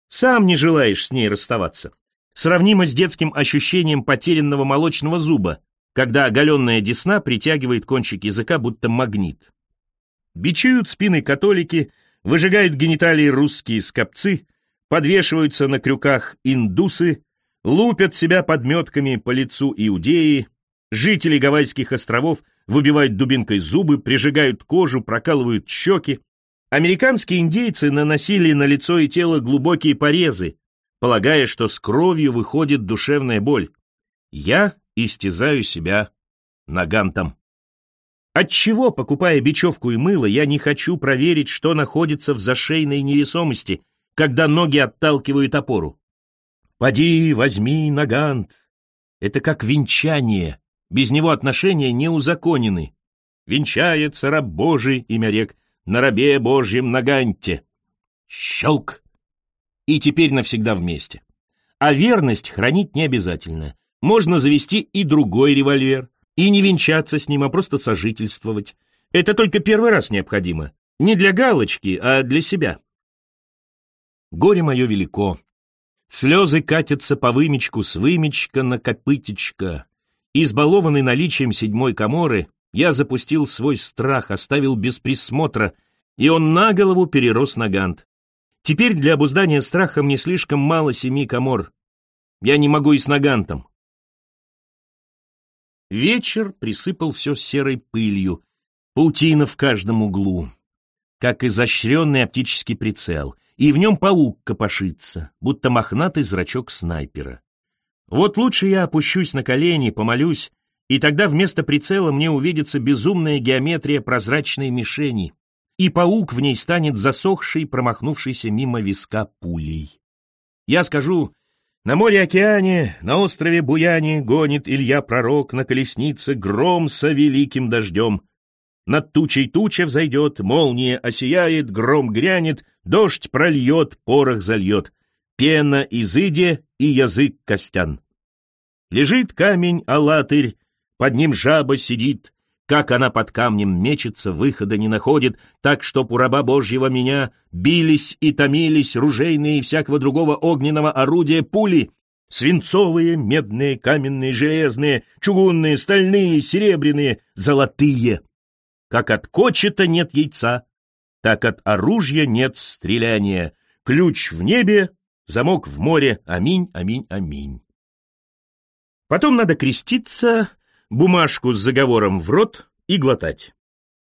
Сам не желаешь с ней расставаться. Сравнимо с детским ощущением потерянного молочного зуба, когда оголенная десна притягивает кончик языка, будто магнит. Бичуют спины католики, выжигают гениталии русские скопцы, подвешиваются на крюках индусы, лупят себя подметками по лицу иудеи, жители Гавайских островов выбивают дубинкой зубы, прижигают кожу, прокалывают щеки. Американские индейцы наносили на лицо и тело глубокие порезы, полагая, что с кровью выходит душевная боль. Я истязаю себя нагантом. Отчего, покупая бечевку и мыло, я не хочу проверить, что находится в зашейной невесомости, когда ноги отталкивают опору? «Поди, возьми нагант». Это как венчание. Без него отношения не узаконены. Венчается раб Божий, имя рек, на рабе Божьем наганте. Щелк. И теперь навсегда вместе. А верность хранить не обязательно. Можно завести и другой револьвер. И не венчаться с ним, а просто сожительствовать. Это только первый раз необходимо. Не для галочки, а для себя. Горе мое велико. Слезы катятся по вымечку с вымечка на копытечко. Избалованный наличием седьмой коморы, я запустил свой страх, оставил без присмотра, и он на голову перерос на гант. Теперь для обуздания страха мне слишком мало семи комор. Я не могу и с нагантом. Вечер присыпал все серой пылью, паутина в каждом углу, как изощренный оптический прицел — и в нем паук копошится, будто мохнатый зрачок снайпера. Вот лучше я опущусь на колени, помолюсь, и тогда вместо прицела мне увидится безумная геометрия прозрачной мишени, и паук в ней станет засохший, промахнувшийся мимо виска пулей. Я скажу, на море-океане, на острове Буяне гонит Илья Пророк на колеснице гром со великим дождем. Над тучей туча взойдет, молния осияет, гром грянет, дождь прольет, порох зальет, пена изыде и язык костян. Лежит камень, алатырь, под ним жаба сидит, как она под камнем мечется, выхода не находит, так что у раба Божьего меня бились и томились ружейные и всякого другого огненного орудия пули, свинцовые, медные, каменные, железные, чугунные, стальные, серебряные, золотые. Как от кочета нет яйца, так от оружия нет стреляния. Ключ в небе, замок в море. Аминь, аминь, аминь. Потом надо креститься, бумажку с заговором в рот и глотать.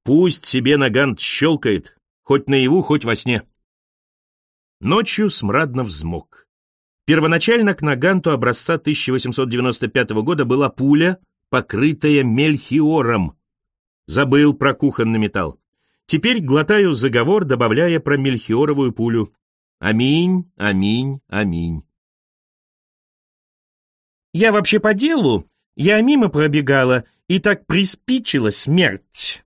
Пусть себе нагант щелкает, хоть наяву, хоть во сне. Ночью смрадно взмок. Первоначально к наганту образца 1895 года была пуля, покрытая мельхиором, Забыл про кухонный металл. Теперь глотаю заговор, добавляя про мельхиоровую пулю. Аминь, аминь, аминь. Я вообще по делу. Я мимо пробегала, и так приспичила смерть.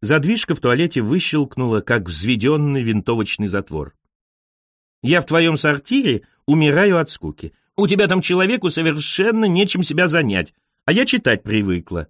Задвижка в туалете выщелкнула, как взведенный винтовочный затвор. Я в твоем сортире умираю от скуки. У тебя там человеку совершенно нечем себя занять, а я читать привыкла.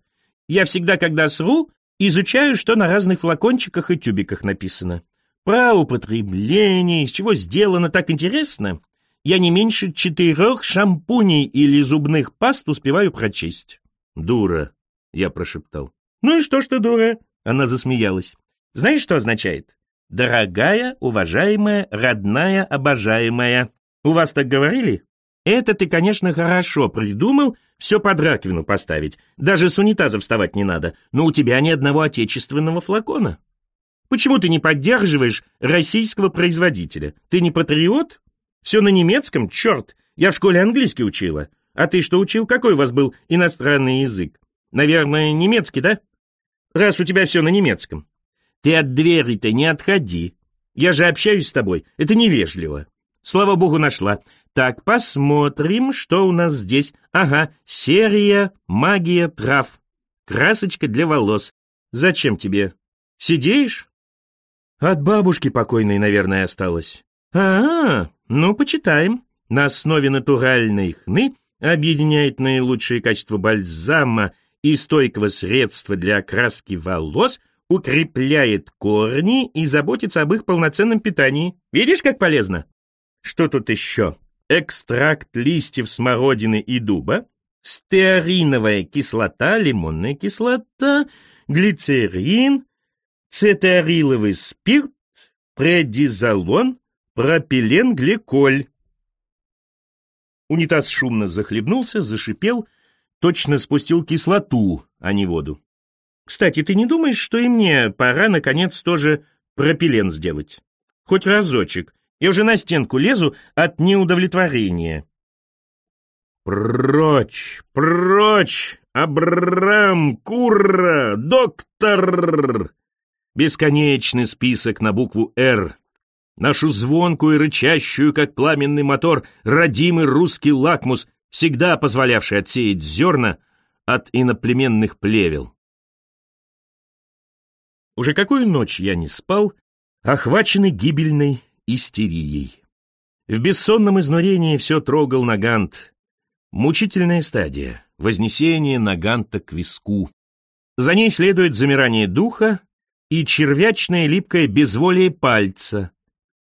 Я всегда, когда сру, изучаю, что на разных флакончиках и тюбиках написано. Про употребление, из чего сделано, так интересно. Я не меньше четырех шампуней или зубных паст успеваю прочесть. Дура, я прошептал. Ну и что, что дура? Она засмеялась. Знаешь, что означает? Дорогая, уважаемая, родная, обожаемая. У вас так говорили? Это ты, конечно, хорошо придумал все под раковину поставить. Даже с унитаза вставать не надо. Но у тебя ни одного отечественного флакона. Почему ты не поддерживаешь российского производителя? Ты не патриот? Все на немецком? Черт, я в школе английский учила. А ты что учил? Какой у вас был иностранный язык? Наверное, немецкий, да? Раз у тебя все на немецком. Ты от двери-то не отходи. Я же общаюсь с тобой, это невежливо. Слава богу, нашла. Так, посмотрим, что у нас здесь. Ага, серия «Магия трав». Красочка для волос. Зачем тебе? Сидишь? От бабушки покойной, наверное, осталось. А, -а, -а ну, почитаем. На основе натуральной хны объединяет наилучшие качества бальзама и стойкого средства для окраски волос, укрепляет корни и заботится об их полноценном питании. Видишь, как полезно? Что тут еще? Экстракт листьев смородины и дуба, стеариновая кислота, лимонная кислота, глицерин, цетериловый спирт, предизолон, пропиленгликоль. Унитаз шумно захлебнулся, зашипел, точно спустил кислоту, а не воду. Кстати, ты не думаешь, что и мне пора, наконец, тоже пропилен сделать? Хоть разочек. Я уже на стенку лезу от неудовлетворения. Прочь, прочь, Абрам, Курра, доктор! Бесконечный список на букву «Р». Нашу звонкую и рычащую, как пламенный мотор, родимый русский лакмус, всегда позволявший отсеять зерна от иноплеменных плевел. Уже какую ночь я не спал, охваченный гибельной истерией. В бессонном изнурении все трогал Нагант. Мучительная стадия, вознесение Наганта к виску. За ней следует замирание духа и червячное липкое безволие пальца.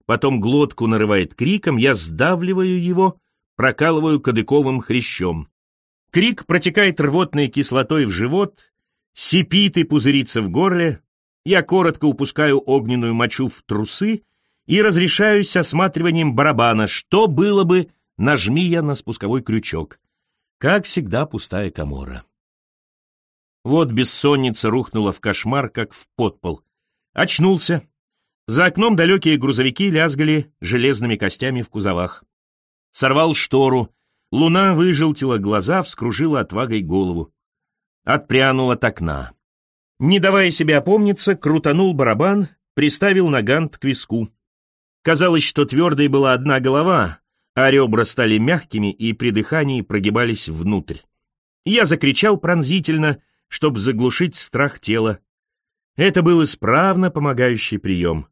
Потом глотку нарывает криком, я сдавливаю его, прокалываю кадыковым хрящом. Крик протекает рвотной кислотой в живот, сипит и пузырится в горле. Я коротко упускаю огненную мочу в трусы и разрешаюсь осматриванием барабана, что было бы, нажми я на спусковой крючок. Как всегда, пустая комора. Вот бессонница рухнула в кошмар, как в подпол. Очнулся. За окном далекие грузовики лязгали железными костями в кузовах. Сорвал штору. Луна выжелтила глаза, вскружила отвагой голову. Отпрянул от окна. Не давая себе опомниться, крутанул барабан, приставил нагант к виску. Казалось, что твердой была одна голова, а ребра стали мягкими и при дыхании прогибались внутрь. Я закричал пронзительно, чтобы заглушить страх тела. Это был исправно помогающий прием.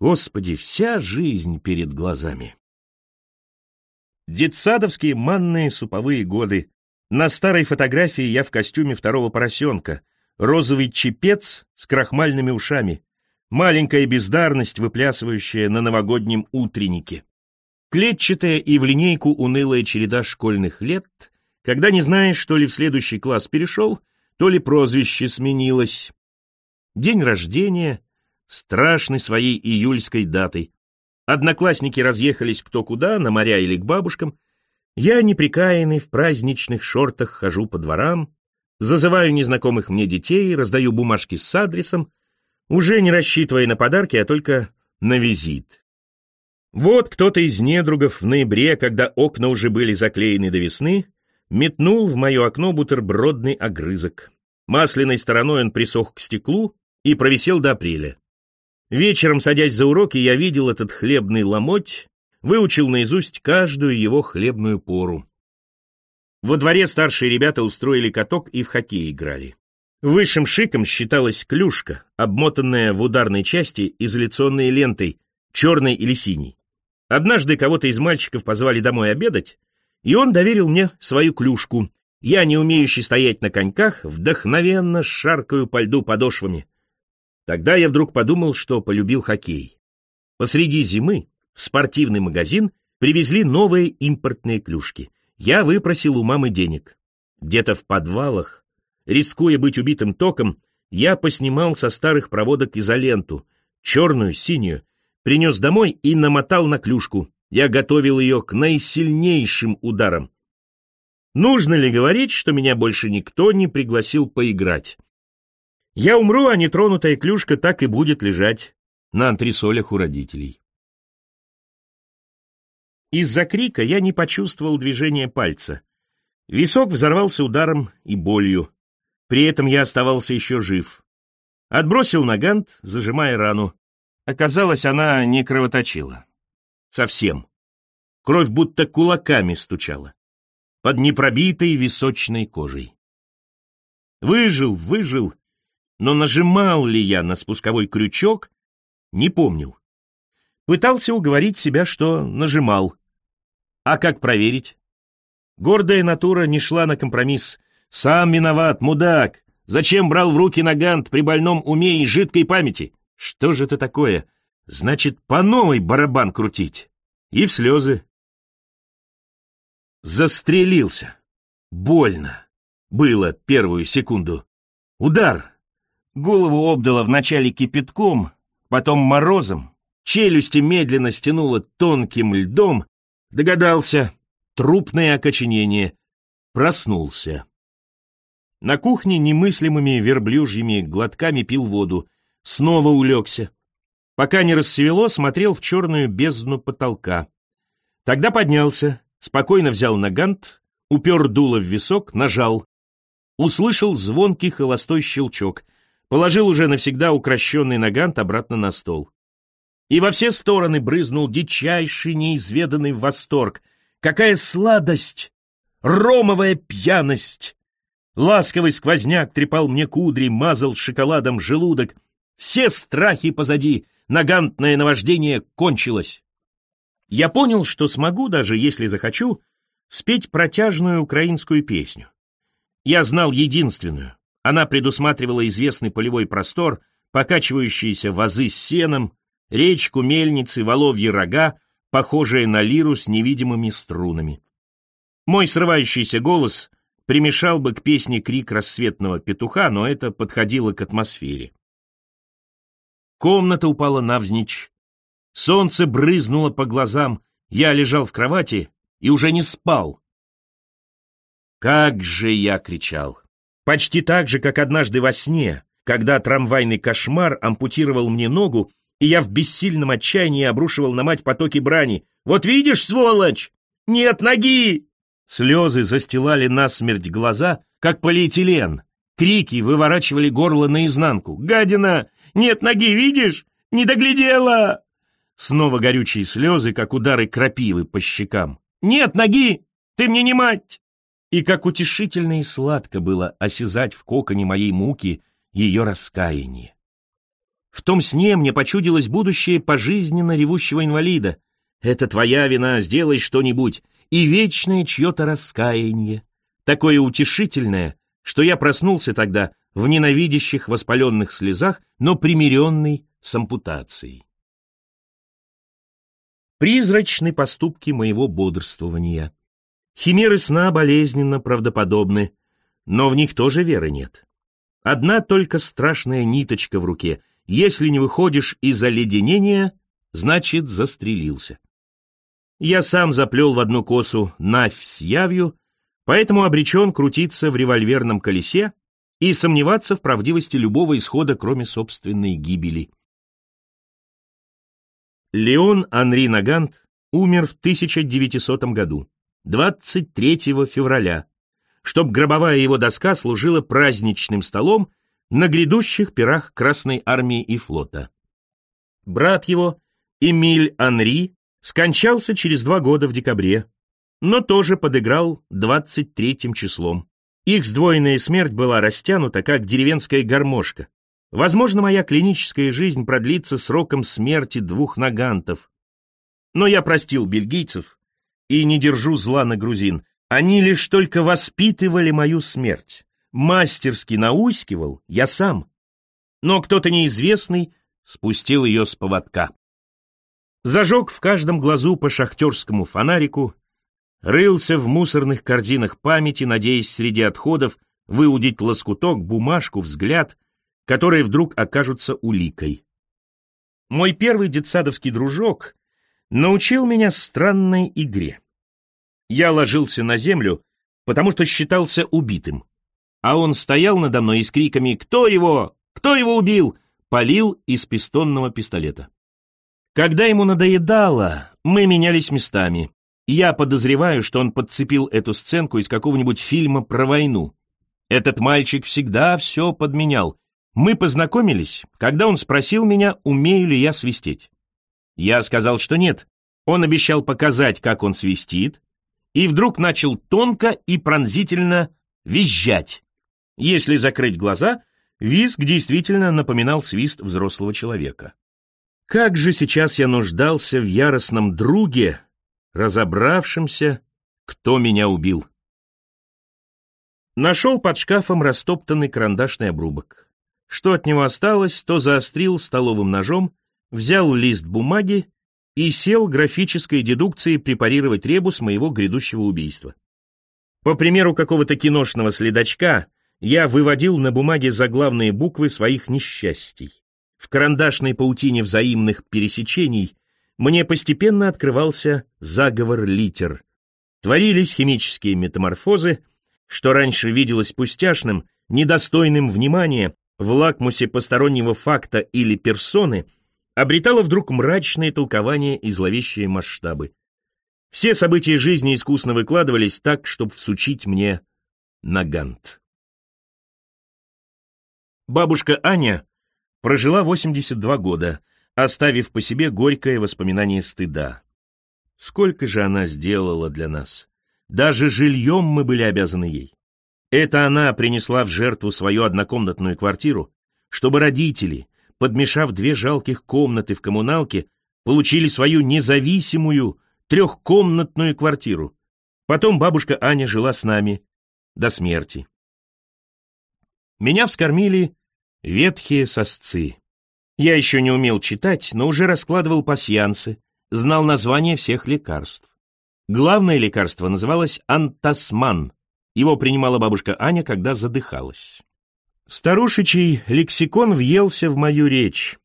Господи, вся жизнь перед глазами. Детсадовские манные суповые годы. На старой фотографии я в костюме второго поросенка, розовый чепец с крахмальными ушами, маленькая бездарность, выплясывающая на новогоднем утреннике. Клетчатая и в линейку унылая череда школьных лет, когда не знаешь, то ли в следующий класс перешел, то ли прозвище сменилось. День рождения, страшный своей июльской датой. Одноклассники разъехались кто куда, на моря или к бабушкам. Я, неприкаянный, в праздничных шортах хожу по дворам, зазываю незнакомых мне детей, раздаю бумажки с адресом, уже не рассчитывая на подарки, а только на визит. Вот кто-то из недругов в ноябре, когда окна уже были заклеены до весны, метнул в мое окно бутербродный огрызок. Масляной стороной он присох к стеклу и провисел до апреля. Вечером, садясь за уроки, я видел этот хлебный ломоть, выучил наизусть каждую его хлебную пору. Во дворе старшие ребята устроили каток и в хоккей играли. Высшим шиком считалась клюшка, обмотанная в ударной части изоляционной лентой, черной или синей. Однажды кого-то из мальчиков позвали домой обедать, и он доверил мне свою клюшку. Я, не умеющий стоять на коньках, вдохновенно шаркаю по льду подошвами. Тогда я вдруг подумал, что полюбил хоккей. Посреди зимы в спортивный магазин привезли новые импортные клюшки. Я выпросил у мамы денег. Где-то в подвалах Рискуя быть убитым током, я поснимал со старых проводок изоленту, черную, синюю, принес домой и намотал на клюшку. Я готовил ее к наисильнейшим ударам. Нужно ли говорить, что меня больше никто не пригласил поиграть? Я умру, а нетронутая клюшка так и будет лежать на антресолях у родителей. Из-за крика я не почувствовал движения пальца. Висок взорвался ударом и болью. При этом я оставался еще жив. Отбросил нагант, зажимая рану. Оказалось, она не кровоточила. Совсем. Кровь будто кулаками стучала. Под непробитой височной кожей. Выжил, выжил, но нажимал ли я на спусковой крючок, не помнил. Пытался уговорить себя, что нажимал. А как проверить? Гордая натура не шла на компромисс. Сам виноват, мудак. Зачем брал в руки нагант при больном уме и жидкой памяти? Что же это такое? Значит, по новой барабан крутить. И в слезы. Застрелился. Больно. Было первую секунду. Удар. Голову обдало вначале кипятком, потом морозом, челюсти медленно стянуло тонким льдом, догадался, трупное окоченение, проснулся. На кухне немыслимыми верблюжьими глотками пил воду, снова улегся. Пока не рассвело, смотрел в черную бездну потолка. Тогда поднялся, спокойно взял нагант, упер дуло в висок, нажал. Услышал звонкий холостой щелчок, положил уже навсегда укращенный нагант обратно на стол и во все стороны брызнул дичайший неизведанный восторг. Какая сладость! Ромовая пьяность! Ласковый сквозняк трепал мне кудри, мазал шоколадом желудок. Все страхи позади, нагантное наваждение кончилось. Я понял, что смогу, даже если захочу, спеть протяжную украинскую песню. Я знал единственную. Она предусматривала известный полевой простор, покачивающиеся вазы с сеном, речку, мельницы, воловьи рога, похожие на лиру с невидимыми струнами. Мой срывающийся голос примешал бы к песне крик рассветного петуха, но это подходило к атмосфере. Комната упала навзничь. Солнце брызнуло по глазам. Я лежал в кровати и уже не спал. Как же я кричал! Почти так же, как однажды во сне, когда трамвайный кошмар ампутировал мне ногу и я в бессильном отчаянии обрушивал на мать потоки брани. «Вот видишь, сволочь! Нет ноги!» Слезы застилали насмерть глаза, как полиэтилен. Крики выворачивали горло наизнанку. «Гадина! Нет ноги, видишь? Не доглядела!» Снова горючие слезы, как удары крапивы по щекам. «Нет ноги! Ты мне не мать!» И как утешительно и сладко было осязать в коконе моей муки ее раскаяние. В том сне мне почудилось будущее пожизненно ревущего инвалида. Это твоя вина, сделай что-нибудь. И вечное чье-то раскаяние. Такое утешительное, что я проснулся тогда в ненавидящих воспаленных слезах, но примиренный с ампутацией. Призрачны поступки моего бодрствования. Химеры сна болезненно правдоподобны, но в них тоже веры нет. Одна только страшная ниточка в руке, если не выходишь из оледенения, значит, застрелился. Я сам заплел в одну косу навь с явью, поэтому обречен крутиться в револьверном колесе и сомневаться в правдивости любого исхода, кроме собственной гибели. Леон Анри Нагант умер в 1900 году, 23 февраля, чтоб гробовая его доска служила праздничным столом на грядущих пирах Красной Армии и флота. Брат его, Эмиль Анри, скончался через два года в декабре, но тоже подыграл 23 числом. Их сдвоенная смерть была растянута, как деревенская гармошка. Возможно, моя клиническая жизнь продлится сроком смерти двух нагантов. Но я простил бельгийцев и не держу зла на грузин. Они лишь только воспитывали мою смерть мастерски наускивал я сам. Но кто-то неизвестный спустил ее с поводка. Зажег в каждом глазу по шахтерскому фонарику, рылся в мусорных корзинах памяти, надеясь среди отходов выудить лоскуток, бумажку, взгляд, которые вдруг окажутся уликой. Мой первый детсадовский дружок научил меня странной игре. Я ложился на землю, потому что считался убитым а он стоял надо мной и с криками «Кто его? Кто его убил?» полил из пистонного пистолета. Когда ему надоедало, мы менялись местами. Я подозреваю, что он подцепил эту сценку из какого-нибудь фильма про войну. Этот мальчик всегда все подменял. Мы познакомились, когда он спросил меня, умею ли я свистеть. Я сказал, что нет. Он обещал показать, как он свистит, и вдруг начал тонко и пронзительно визжать. Если закрыть глаза, визг действительно напоминал свист взрослого человека. Как же сейчас я нуждался в яростном друге, разобравшемся, кто меня убил. Нашел под шкафом растоптанный карандашный обрубок. Что от него осталось, то заострил столовым ножом, взял лист бумаги и сел графической дедукцией препарировать ребус моего грядущего убийства. По примеру какого-то киношного следачка, я выводил на бумаге заглавные буквы своих несчастий. В карандашной паутине взаимных пересечений мне постепенно открывался заговор литер. Творились химические метаморфозы, что раньше виделось пустяшным, недостойным внимания, в лакмусе постороннего факта или персоны, обретало вдруг мрачные толкования и зловещие масштабы. Все события жизни искусно выкладывались так, чтобы всучить мне нагант. Бабушка Аня прожила 82 года, оставив по себе горькое воспоминание стыда. Сколько же она сделала для нас. Даже жильем мы были обязаны ей. Это она принесла в жертву свою однокомнатную квартиру, чтобы родители, подмешав две жалких комнаты в коммуналке, получили свою независимую трехкомнатную квартиру. Потом бабушка Аня жила с нами до смерти. Меня вскормили ветхие сосцы. Я еще не умел читать, но уже раскладывал пасьянсы, знал название всех лекарств. Главное лекарство называлось антасман. Его принимала бабушка Аня, когда задыхалась. Старушечий лексикон въелся в мою речь.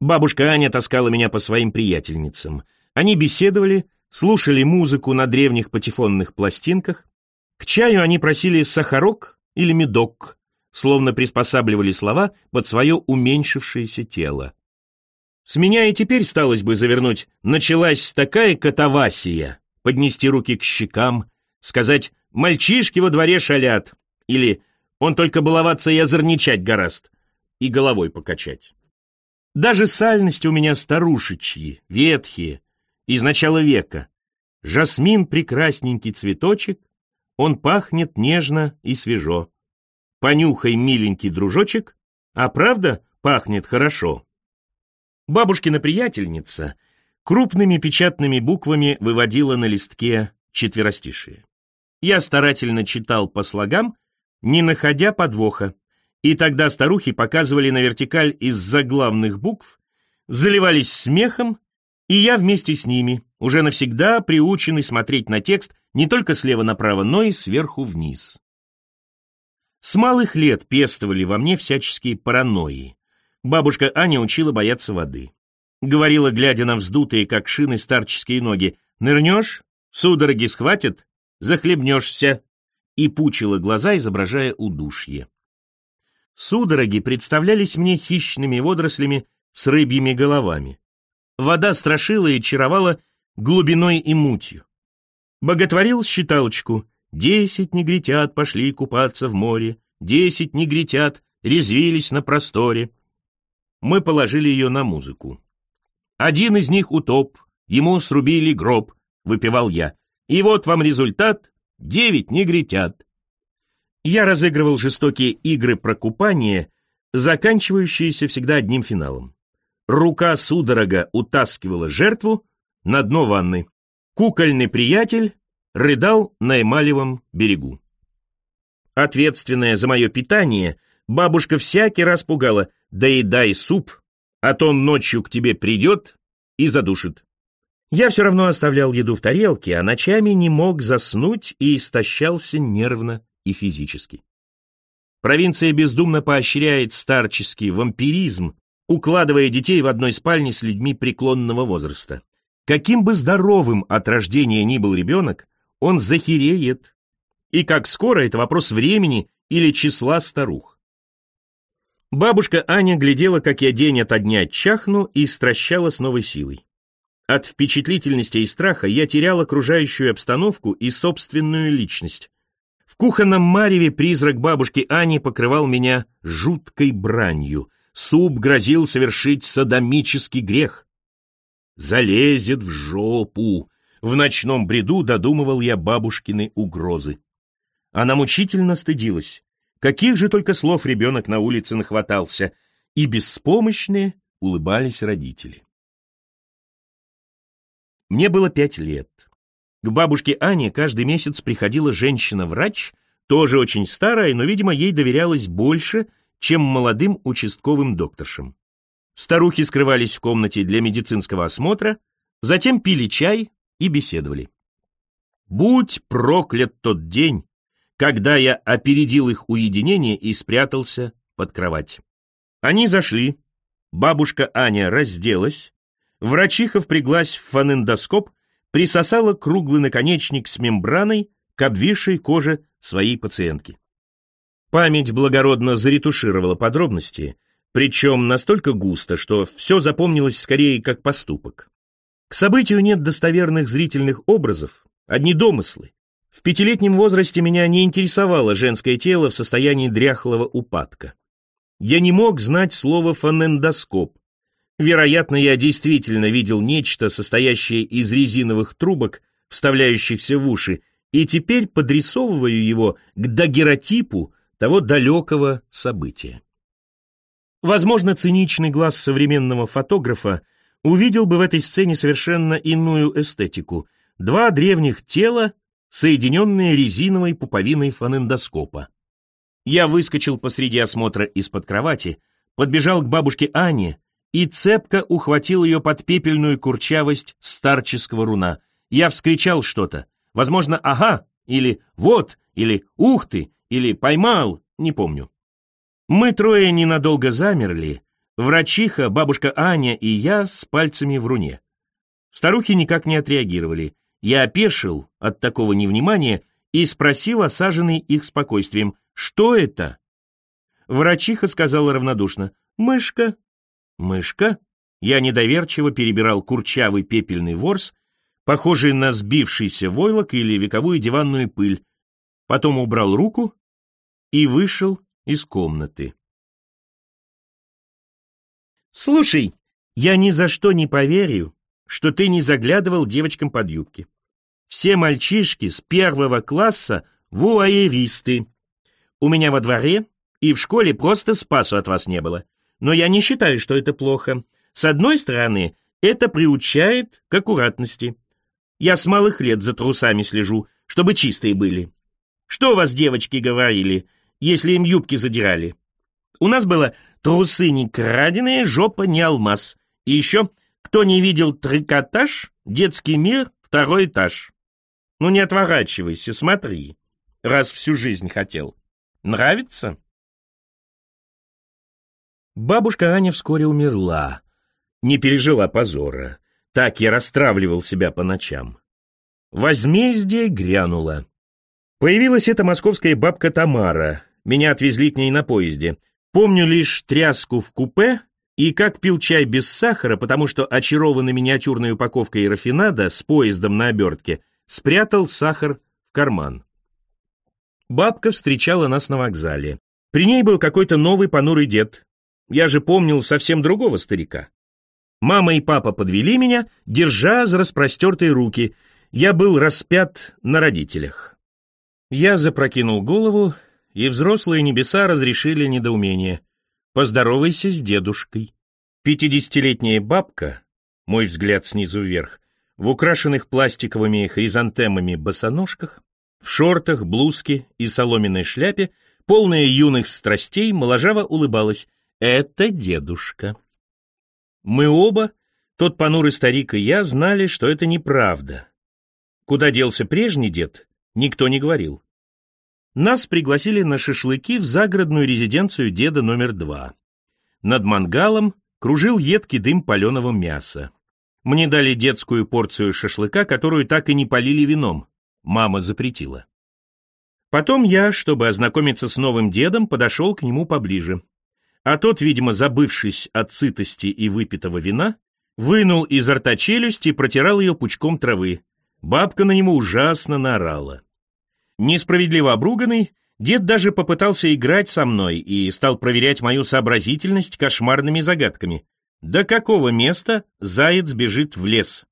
Бабушка Аня таскала меня по своим приятельницам. Они беседовали, слушали музыку на древних патефонных пластинках. К чаю они просили сахарок или медок, словно приспосабливали слова под свое уменьшившееся тело. С меня и теперь сталось бы завернуть «началась такая катавасия», поднести руки к щекам, сказать «мальчишки во дворе шалят» или «он только баловаться и озорничать гораст» и головой покачать. Даже сальности у меня старушечьи, ветхие, из начала века. Жасмин — прекрасненький цветочек, он пахнет нежно и свежо. Понюхай, миленький дружочек, а правда пахнет хорошо. Бабушкина приятельница крупными печатными буквами выводила на листке четверостишие. Я старательно читал по слогам, не находя подвоха, и тогда старухи показывали на вертикаль из заглавных букв, заливались смехом и я вместе с ними, уже навсегда приученный смотреть на текст не только слева направо, но и сверху вниз. С малых лет пестовали во мне всяческие паранойи. Бабушка Аня учила бояться воды. Говорила, глядя на вздутые, как шины, старческие ноги, «Нырнешь? Судороги схватят? Захлебнешься!» И пучила глаза, изображая удушье. Судороги представлялись мне хищными водорослями с рыбьими головами. Вода страшила и чаровала глубиной и мутью. Боготворил считалочку. Десять негритят пошли купаться в море, десять негритят резвились на просторе. Мы положили ее на музыку. Один из них утоп, ему срубили гроб, выпивал я. И вот вам результат — девять негритят. Я разыгрывал жестокие игры про купание, заканчивающиеся всегда одним финалом. Рука судорога утаскивала жертву на дно ванны. Кукольный приятель рыдал на эмалевом берегу. Ответственная за мое питание, бабушка всякий раз пугала «доедай суп, а то он ночью к тебе придет и задушит». Я все равно оставлял еду в тарелке, а ночами не мог заснуть и истощался нервно и физически. Провинция бездумно поощряет старческий вампиризм, укладывая детей в одной спальне с людьми преклонного возраста. Каким бы здоровым от рождения ни был ребенок, он захереет. И как скоро это вопрос времени или числа старух. Бабушка Аня глядела, как я день ото дня чахну, и стращала с новой силой. От впечатлительности и страха я терял окружающую обстановку и собственную личность. В кухонном мареве призрак бабушки Ани покрывал меня жуткой бранью. Суп грозил совершить садомический грех. «Залезет в жопу!» В ночном бреду додумывал я бабушкины угрозы. Она мучительно стыдилась. Каких же только слов ребенок на улице нахватался. И беспомощные улыбались родители. Мне было пять лет. К бабушке Ане каждый месяц приходила женщина-врач, тоже очень старая, но, видимо, ей доверялось больше, чем молодым участковым докторшам. Старухи скрывались в комнате для медицинского осмотра, затем пили чай и беседовали. Будь проклят тот день, когда я опередил их уединение и спрятался под кровать. Они зашли, бабушка Аня разделась, врачиха впряглась в фонендоскоп, присосала круглый наконечник с мембраной к обвисшей коже своей пациентки. Память благородно заретушировала подробности, причем настолько густо, что все запомнилось скорее как поступок. К событию нет достоверных зрительных образов, одни домыслы. В пятилетнем возрасте меня не интересовало женское тело в состоянии дряхлого упадка. Я не мог знать слово фонендоскоп. Вероятно, я действительно видел нечто, состоящее из резиновых трубок, вставляющихся в уши, и теперь подрисовываю его к дагеротипу того далекого события. Возможно, циничный глаз современного фотографа увидел бы в этой сцене совершенно иную эстетику. Два древних тела, соединенные резиновой пуповиной фонендоскопа. Я выскочил посреди осмотра из-под кровати, подбежал к бабушке Ане и цепко ухватил ее под пепельную курчавость старческого руна. Я вскричал что-то. Возможно, «ага», или «вот», или «ух ты», или «поймал», не помню. Мы трое ненадолго замерли, врачиха, бабушка Аня и я с пальцами в руне. Старухи никак не отреагировали. Я опешил от такого невнимания и спросил, осаженный их спокойствием, «Что это?» Врачиха сказала равнодушно, «Мышка». «Мышка?» Я недоверчиво перебирал курчавый пепельный ворс, похожий на сбившийся войлок или вековую диванную пыль, потом убрал руку и вышел из комнаты. «Слушай, я ни за что не поверю, что ты не заглядывал девочкам под юбки. Все мальчишки с первого класса вуайеристы. У меня во дворе и в школе просто спасу от вас не было. Но я не считаю, что это плохо. С одной стороны, это приучает к аккуратности. Я с малых лет за трусами слежу, чтобы чистые были. Что у вас девочки говорили, если им юбки задирали? У нас было трусы не краденые, жопа не алмаз. И еще, кто не видел трикотаж, детский мир, второй этаж. Ну не отворачивайся, смотри, раз всю жизнь хотел. Нравится? Бабушка Аня вскоре умерла. Не пережила позора. Так я расстравливал себя по ночам. Возмездие грянуло. Появилась эта московская бабка Тамара. Меня отвезли к ней на поезде. Помню лишь тряску в купе и как пил чай без сахара, потому что очарованный миниатюрной упаковкой рафинада с поездом на обертке спрятал сахар в карман. Бабка встречала нас на вокзале. При ней был какой-то новый понурый дед. Я же помнил совсем другого старика. Мама и папа подвели меня, держа за распростертые руки. Я был распят на родителях. Я запрокинул голову, и взрослые небеса разрешили недоумение. Поздоровайся с дедушкой. Пятидесятилетняя бабка, мой взгляд снизу вверх, в украшенных пластиковыми хризантемами босоножках, в шортах, блузке и соломенной шляпе, полная юных страстей, моложаво улыбалась. «Это дедушка». Мы оба, тот понурый старик и я, знали, что это неправда. Куда делся прежний дед, никто не говорил. Нас пригласили на шашлыки в загородную резиденцию деда номер два. Над мангалом кружил едкий дым паленого мяса. Мне дали детскую порцию шашлыка, которую так и не полили вином. Мама запретила. Потом я, чтобы ознакомиться с новым дедом, подошел к нему поближе а тот, видимо, забывшись от сытости и выпитого вина, вынул изо рта челюсть и протирал ее пучком травы. Бабка на него ужасно наорала. Несправедливо обруганный, дед даже попытался играть со мной и стал проверять мою сообразительность кошмарными загадками. До какого места заяц бежит в лес?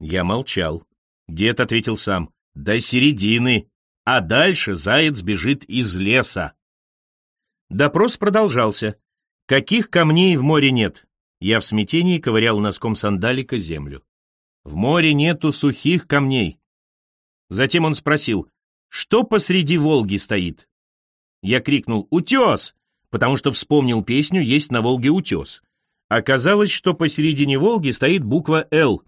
Я молчал. Дед ответил сам. До середины, а дальше заяц бежит из леса. Допрос продолжался. Каких камней в море нет? Я в смятении ковырял носком сандалика землю. В море нету сухих камней. Затем он спросил, что посреди Волги стоит? Я крикнул «Утес!», потому что вспомнил песню «Есть на Волге утес». Оказалось, что посередине Волги стоит буква «Л»,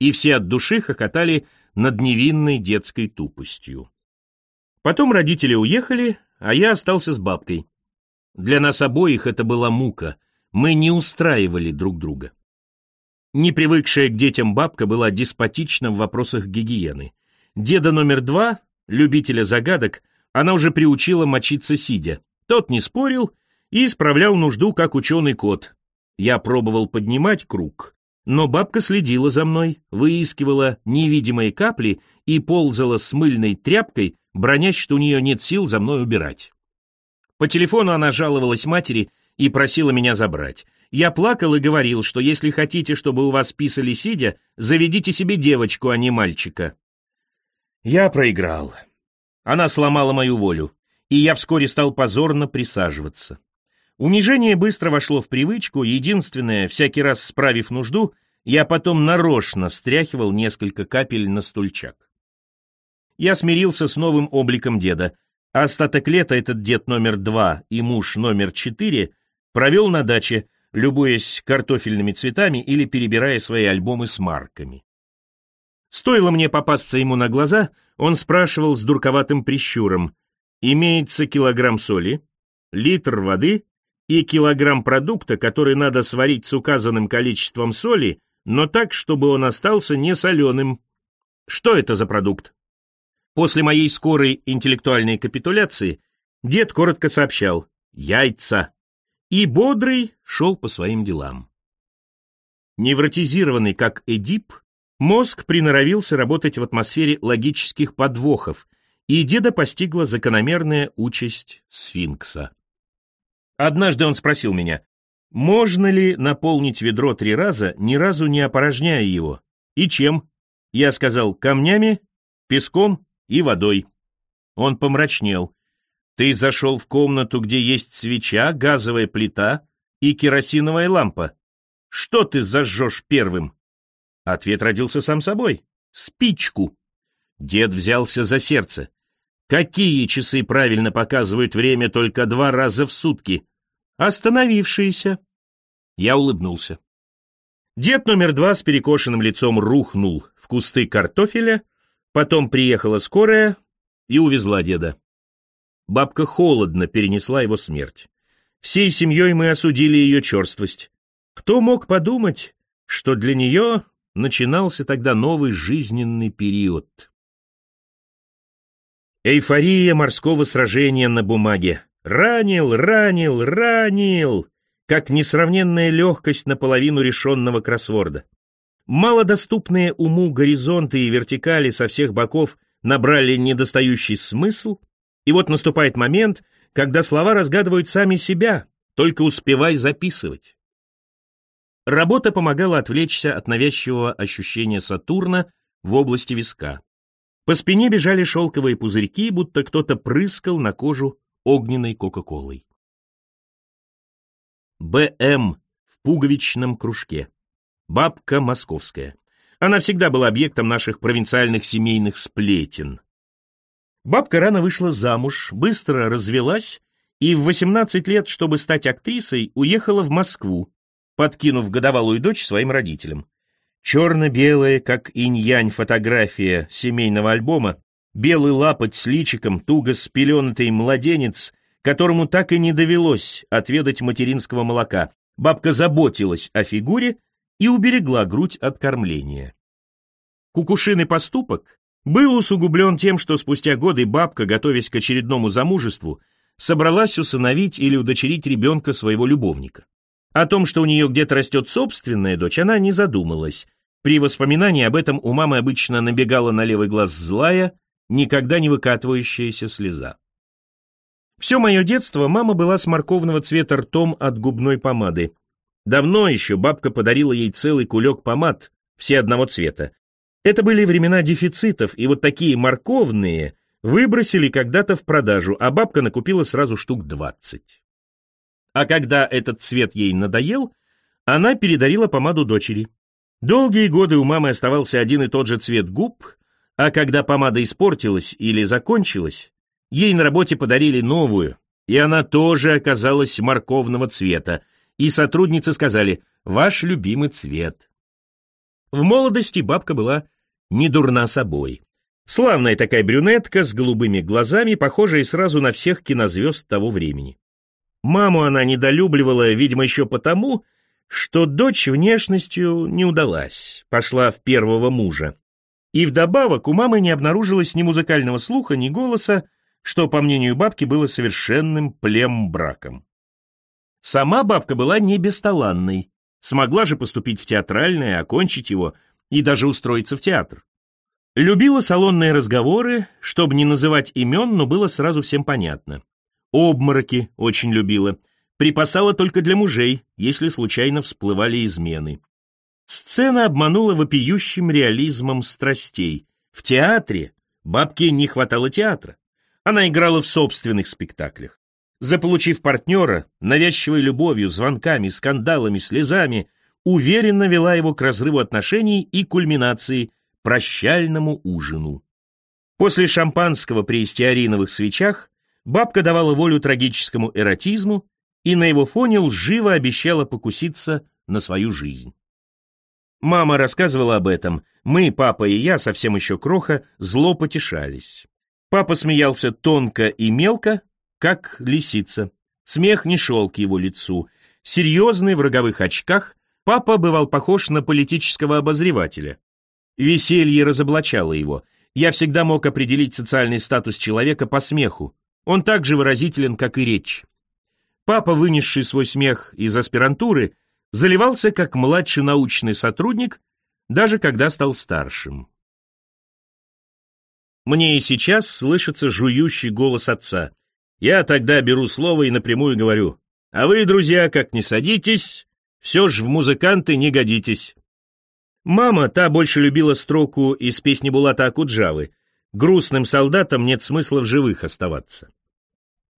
и все от души хохотали над невинной детской тупостью. Потом родители уехали, а я остался с бабкой. Для нас обоих это была мука, мы не устраивали друг друга. Непривыкшая к детям бабка была деспотична в вопросах гигиены. Деда номер два, любителя загадок, она уже приучила мочиться сидя. Тот не спорил и исправлял нужду, как ученый кот. Я пробовал поднимать круг, но бабка следила за мной, выискивала невидимые капли и ползала с мыльной тряпкой, бронясь, что у нее нет сил за мной убирать. По телефону она жаловалась матери и просила меня забрать. Я плакал и говорил, что если хотите, чтобы у вас писали сидя, заведите себе девочку, а не мальчика. Я проиграл. Она сломала мою волю, и я вскоре стал позорно присаживаться. Унижение быстро вошло в привычку, единственное, всякий раз справив нужду, я потом нарочно стряхивал несколько капель на стульчак. Я смирился с новым обликом деда. Остаток лета этот дед номер два и муж номер четыре провел на даче, любуясь картофельными цветами или перебирая свои альбомы с марками. Стоило мне попасться ему на глаза, он спрашивал с дурковатым прищуром, имеется килограмм соли, литр воды и килограмм продукта, который надо сварить с указанным количеством соли, но так, чтобы он остался не соленым. Что это за продукт? После моей скорой интеллектуальной капитуляции дед коротко сообщал «яйца» и бодрый шел по своим делам. Невротизированный, как Эдип, мозг приноровился работать в атмосфере логических подвохов, и деда постигла закономерная участь сфинкса. Однажды он спросил меня, можно ли наполнить ведро три раза, ни разу не опорожняя его? И чем? Я сказал, камнями, песком и водой. Он помрачнел. Ты зашел в комнату, где есть свеча, газовая плита и керосиновая лампа. Что ты зажжешь первым? Ответ родился сам собой. Спичку. Дед взялся за сердце. Какие часы правильно показывают время только два раза в сутки? Остановившиеся. Я улыбнулся. Дед номер два с перекошенным лицом рухнул в кусты картофеля, потом приехала скорая и увезла деда. Бабка холодно перенесла его смерть. Всей семьей мы осудили ее черствость. Кто мог подумать, что для нее начинался тогда новый жизненный период? Эйфория морского сражения на бумаге. Ранил, ранил, ранил! Как несравненная легкость наполовину решенного кроссворда. Малодоступные уму горизонты и вертикали со всех боков набрали недостающий смысл, и вот наступает момент, когда слова разгадывают сами себя, только успевай записывать. Работа помогала отвлечься от навязчивого ощущения Сатурна в области виска. По спине бежали шелковые пузырьки, будто кто-то прыскал на кожу огненной Кока-Колой. БМ в пуговичном кружке. Бабка московская. Она всегда была объектом наших провинциальных семейных сплетен. Бабка рано вышла замуж, быстро развелась и в 18 лет, чтобы стать актрисой, уехала в Москву, подкинув годовалую дочь своим родителям. Черно-белая, как инь-янь фотография семейного альбома, белый лапоть с личиком, туго спеленатый младенец, которому так и не довелось отведать материнского молока. Бабка заботилась о фигуре и уберегла грудь от кормления. Кукушиный поступок был усугублен тем, что спустя годы бабка, готовясь к очередному замужеству, собралась усыновить или удочерить ребенка своего любовника. О том, что у нее где-то растет собственная дочь, она не задумалась, при воспоминании об этом у мамы обычно набегала на левый глаз злая, никогда не выкатывающаяся слеза. Все мое детство мама была с морковного цвета ртом от губной помады. Давно еще бабка подарила ей целый кулек помад, все одного цвета. Это были времена дефицитов, и вот такие морковные выбросили когда-то в продажу, а бабка накупила сразу штук двадцать. А когда этот цвет ей надоел, она передарила помаду дочери. Долгие годы у мамы оставался один и тот же цвет губ, а когда помада испортилась или закончилась, ей на работе подарили новую, и она тоже оказалась морковного цвета, и сотрудницы сказали «Ваш любимый цвет». В молодости бабка была не дурна собой. Славная такая брюнетка с голубыми глазами, похожая сразу на всех кинозвезд того времени. Маму она недолюбливала, видимо, еще потому, что дочь внешностью не удалась, пошла в первого мужа. И вдобавок у мамы не обнаружилось ни музыкального слуха, ни голоса, что, по мнению бабки, было совершенным плем-браком. Сама бабка была не бесталанной, смогла же поступить в театральное, окончить его и даже устроиться в театр. Любила салонные разговоры, чтобы не называть имен, но было сразу всем понятно. Обмороки очень любила — припасала только для мужей, если случайно всплывали измены. Сцена обманула вопиющим реализмом страстей. В театре бабке не хватало театра. Она играла в собственных спектаклях. Заполучив партнера, навязчивой любовью, звонками, скандалами, слезами, уверенно вела его к разрыву отношений и кульминации, прощальному ужину. После шампанского при стеариновых свечах бабка давала волю трагическому эротизму и на его фоне лживо обещала покуситься на свою жизнь. Мама рассказывала об этом. Мы, папа и я, совсем еще кроха, зло потешались. Папа смеялся тонко и мелко, как лисица. Смех не шел к его лицу. Серьезный в роговых очках, папа бывал похож на политического обозревателя. Веселье разоблачало его. Я всегда мог определить социальный статус человека по смеху. Он так же выразителен, как и речь. Папа, вынесший свой смех из аспирантуры, заливался как младший научный сотрудник, даже когда стал старшим. Мне и сейчас слышится жующий голос отца. Я тогда беру слово и напрямую говорю, а вы, друзья, как не садитесь, все ж в музыканты не годитесь. Мама, та больше любила строку из песни Булата Акуджавы «Грустным солдатам нет смысла в живых оставаться».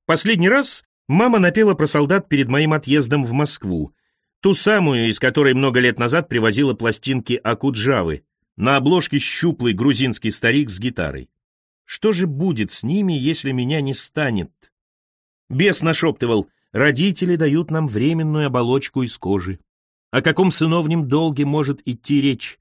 Последний раз Мама напела про солдат перед моим отъездом в Москву, ту самую, из которой много лет назад привозила пластинки Акуджавы, на обложке щуплый грузинский старик с гитарой. Что же будет с ними, если меня не станет? Бес нашептывал, родители дают нам временную оболочку из кожи. О каком сыновнем долге может идти речь?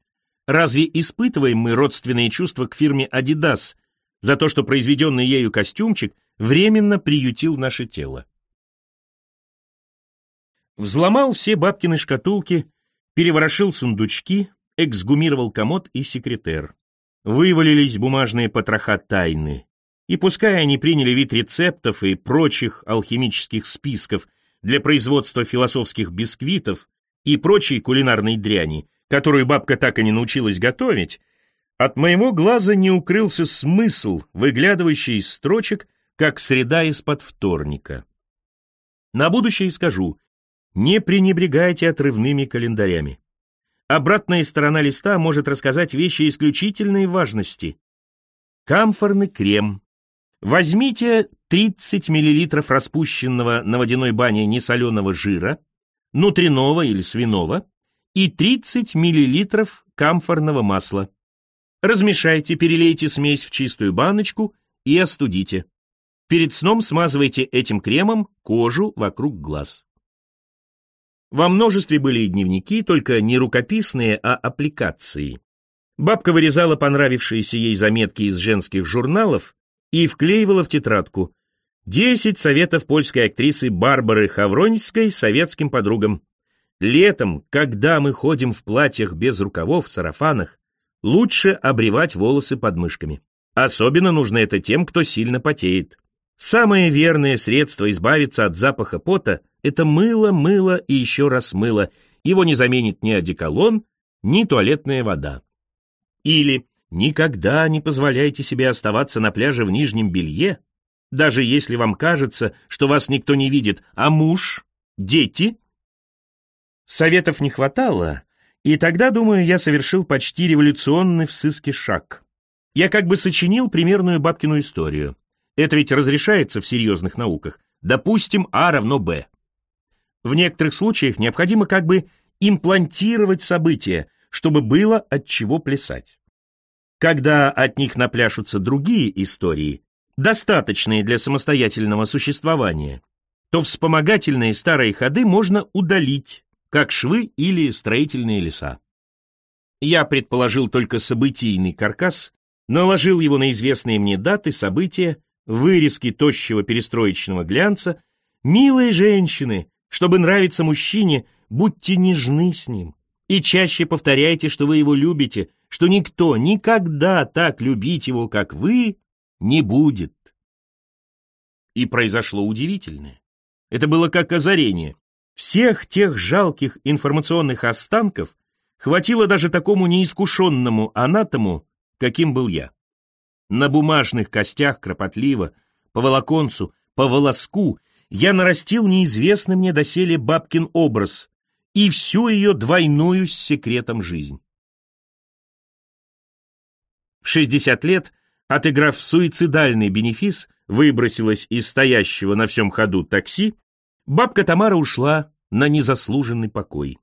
Разве испытываем мы родственные чувства к фирме Adidas за то, что произведенный ею костюмчик временно приютил наше тело? Взломал все бабкины шкатулки, переворошил сундучки, эксгумировал комод и секретер. Вывалились бумажные потроха тайны. И пускай они приняли вид рецептов и прочих алхимических списков для производства философских бисквитов и прочей кулинарной дряни, которую бабка так и не научилась готовить, от моего глаза не укрылся смысл, выглядывающий из строчек, как среда из-под вторника. На будущее скажу, не пренебрегайте отрывными календарями. Обратная сторона листа может рассказать вещи исключительной важности. Камфорный крем. Возьмите 30 мл распущенного на водяной бане несоленого жира, внутреннего или свиного, и 30 мл камфорного масла. Размешайте, перелейте смесь в чистую баночку и остудите. Перед сном смазывайте этим кремом кожу вокруг глаз. Во множестве были и дневники, только не рукописные, а аппликации. Бабка вырезала понравившиеся ей заметки из женских журналов и вклеивала в тетрадку. Десять советов польской актрисы Барбары Хавроньской советским подругам. Летом, когда мы ходим в платьях без рукавов, сарафанах, лучше обревать волосы под мышками. Особенно нужно это тем, кто сильно потеет. Самое верное средство избавиться от запаха пота – это мыло, мыло и еще раз мыло. Его не заменит ни одеколон, ни туалетная вода. Или никогда не позволяйте себе оставаться на пляже в нижнем белье, даже если вам кажется, что вас никто не видит, а муж, дети. Советов не хватало, и тогда, думаю, я совершил почти революционный в сыске шаг. Я как бы сочинил примерную бабкину историю. Это ведь разрешается в серьезных науках. Допустим, А равно Б. В некоторых случаях необходимо как бы имплантировать события, чтобы было от чего плясать. Когда от них напляшутся другие истории, достаточные для самостоятельного существования, то вспомогательные старые ходы можно удалить, как швы или строительные леса. Я предположил только событийный каркас, наложил его на известные мне даты, события, вырезки тощего перестроечного глянца. Милые женщины, чтобы нравиться мужчине, будьте нежны с ним. И чаще повторяйте, что вы его любите, что никто никогда так любить его, как вы, не будет. И произошло удивительное. Это было как озарение. Всех тех жалких информационных останков хватило даже такому неискушенному анатому, каким был я. На бумажных костях кропотливо, по волоконцу, по волоску я нарастил неизвестный мне доселе бабкин образ и всю ее двойную с секретом жизнь. В 60 лет, отыграв суицидальный бенефис, выбросилась из стоящего на всем ходу такси, бабка Тамара ушла на незаслуженный покой.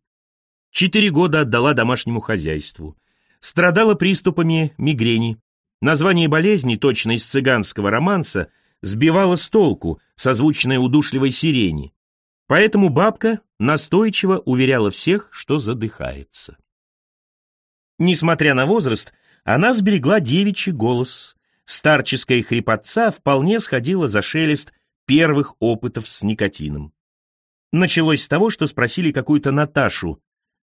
Четыре года отдала домашнему хозяйству. Страдала приступами мигрени. Название болезни, точно из цыганского романса, сбивало с толку, созвучное удушливой сирени. Поэтому бабка настойчиво уверяла всех, что задыхается. Несмотря на возраст, она сберегла девичий голос. Старческая хрипотца вполне сходила за шелест первых опытов с никотином. Началось с того, что спросили какую-то Наташу.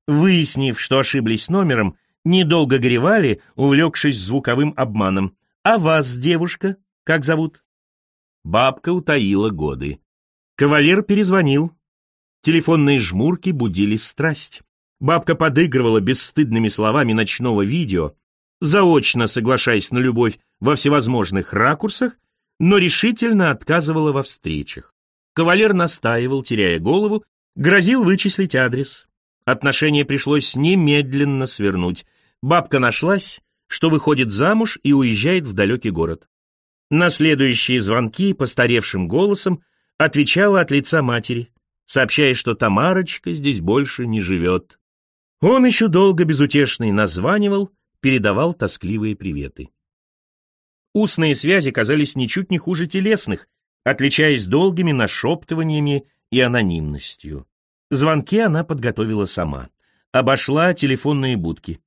Выяснив, что ошиблись номером, недолго горевали, увлекшись звуковым обманом. «А вас, девушка, как зовут?» Бабка утаила годы. Кавалер перезвонил. Телефонные жмурки будили страсть. Бабка подыгрывала бесстыдными словами ночного видео, заочно соглашаясь на любовь во всевозможных ракурсах, но решительно отказывала во встречах. Кавалер настаивал, теряя голову, грозил вычислить адрес. Отношения пришлось немедленно свернуть. Бабка нашлась, что выходит замуж и уезжает в далекий город. На следующие звонки постаревшим голосом отвечала от лица матери, сообщая, что Тамарочка здесь больше не живет. Он еще долго безутешный названивал, передавал тоскливые приветы. Устные связи казались ничуть не хуже телесных, отличаясь долгими нашептываниями и анонимностью. Звонки она подготовила сама. Обошла телефонные будки.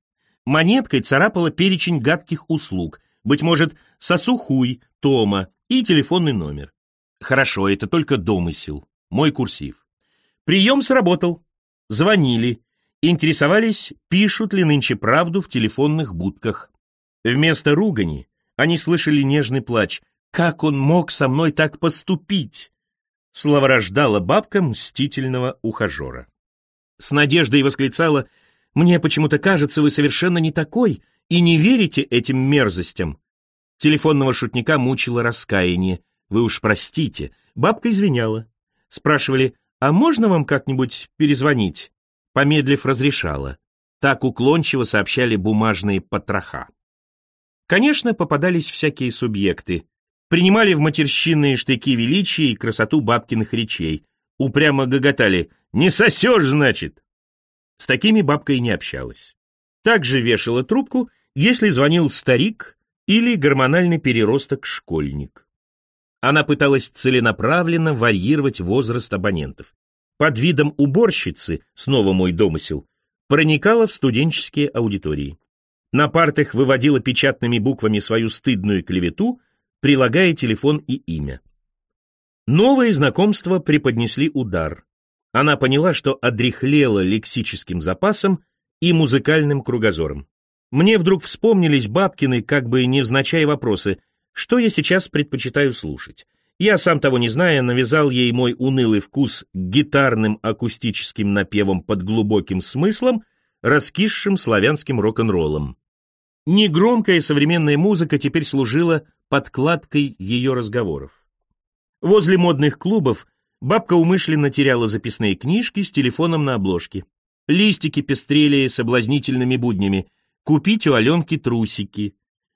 Монеткой царапала перечень гадких услуг, быть может, сосухуй, Тома и телефонный номер. Хорошо, это только домысел, мой курсив. Прием сработал. Звонили, интересовались, пишут ли нынче правду в телефонных будках. Вместо ругани они слышали нежный плач. «Как он мог со мной так поступить?» Словорождала бабка мстительного ухажера. С надеждой восклицала «Мне почему-то кажется, вы совершенно не такой и не верите этим мерзостям». Телефонного шутника мучило раскаяние. «Вы уж простите». Бабка извиняла. Спрашивали «А можно вам как-нибудь перезвонить?» Помедлив, разрешала. Так уклончиво сообщали бумажные потроха. Конечно, попадались всякие субъекты. Принимали в матерщинные штыки величия и красоту бабкиных речей. Упрямо гоготали «Не сосешь, значит!» С такими бабка и не общалась. Также вешала трубку, если звонил старик или гормональный переросток-школьник. Она пыталась целенаправленно варьировать возраст абонентов. Под видом уборщицы, снова мой домысел, проникала в студенческие аудитории. На партах выводила печатными буквами свою стыдную клевету, прилагая телефон и имя. Новые знакомства преподнесли удар. Она поняла, что одряхлела лексическим запасом и музыкальным кругозором. Мне вдруг вспомнились бабкины, как бы невзначай вопросы, что я сейчас предпочитаю слушать. Я, сам того не зная, навязал ей мой унылый вкус гитарным акустическим напевам под глубоким смыслом, раскисшим славянским рок-н-роллом. Негромкая современная музыка теперь служила подкладкой ее разговоров. Возле модных клубов бабка умышленно теряла записные книжки с телефоном на обложке. Листики пестрели соблазнительными буднями. Купить у Аленки трусики.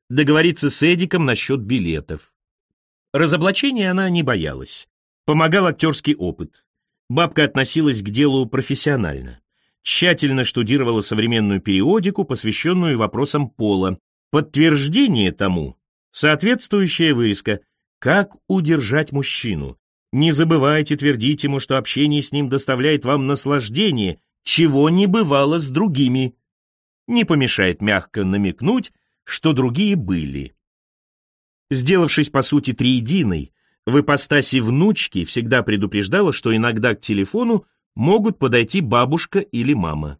Договориться с Эдиком насчет билетов. Разоблачения она не боялась. Помогал актерский опыт. Бабка относилась к делу профессионально. Тщательно штудировала современную периодику, посвященную вопросам пола. Подтверждение тому – соответствующая вырезка «Как удержать мужчину?» Не забывайте твердить ему, что общение с ним доставляет вам наслаждение, чего не бывало с другими. Не помешает мягко намекнуть, что другие были. Сделавшись, по сути, триединой, в ипостаси внучки всегда предупреждала, что иногда к телефону могут подойти бабушка или мама.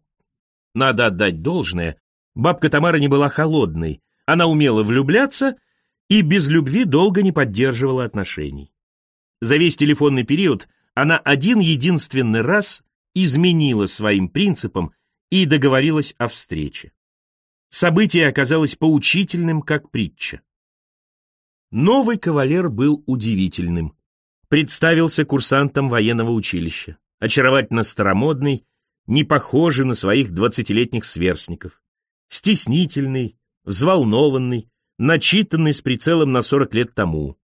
Надо отдать должное, бабка Тамара не была холодной, она умела влюбляться и без любви долго не поддерживала отношений. За весь телефонный период она один единственный раз изменила своим принципам и договорилась о встрече. Событие оказалось поучительным, как притча. Новый кавалер был удивительным. Представился курсантом военного училища, очаровательно старомодный, не похожий на своих двадцатилетних сверстников. Стеснительный, взволнованный, начитанный с прицелом на сорок лет тому.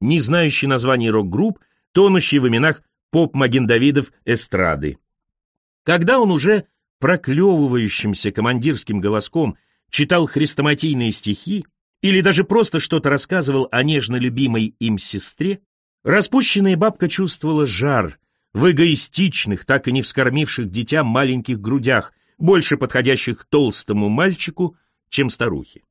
Не знающий названий рок-групп, тонущий в именах поп-магендавидов эстрады. Когда он уже проклевывающимся командирским голоском читал хрестоматийные стихи или даже просто что-то рассказывал о нежно любимой им сестре, распущенная бабка чувствовала жар в эгоистичных, так и не вскормивших дитя маленьких грудях, больше подходящих толстому мальчику, чем старухе.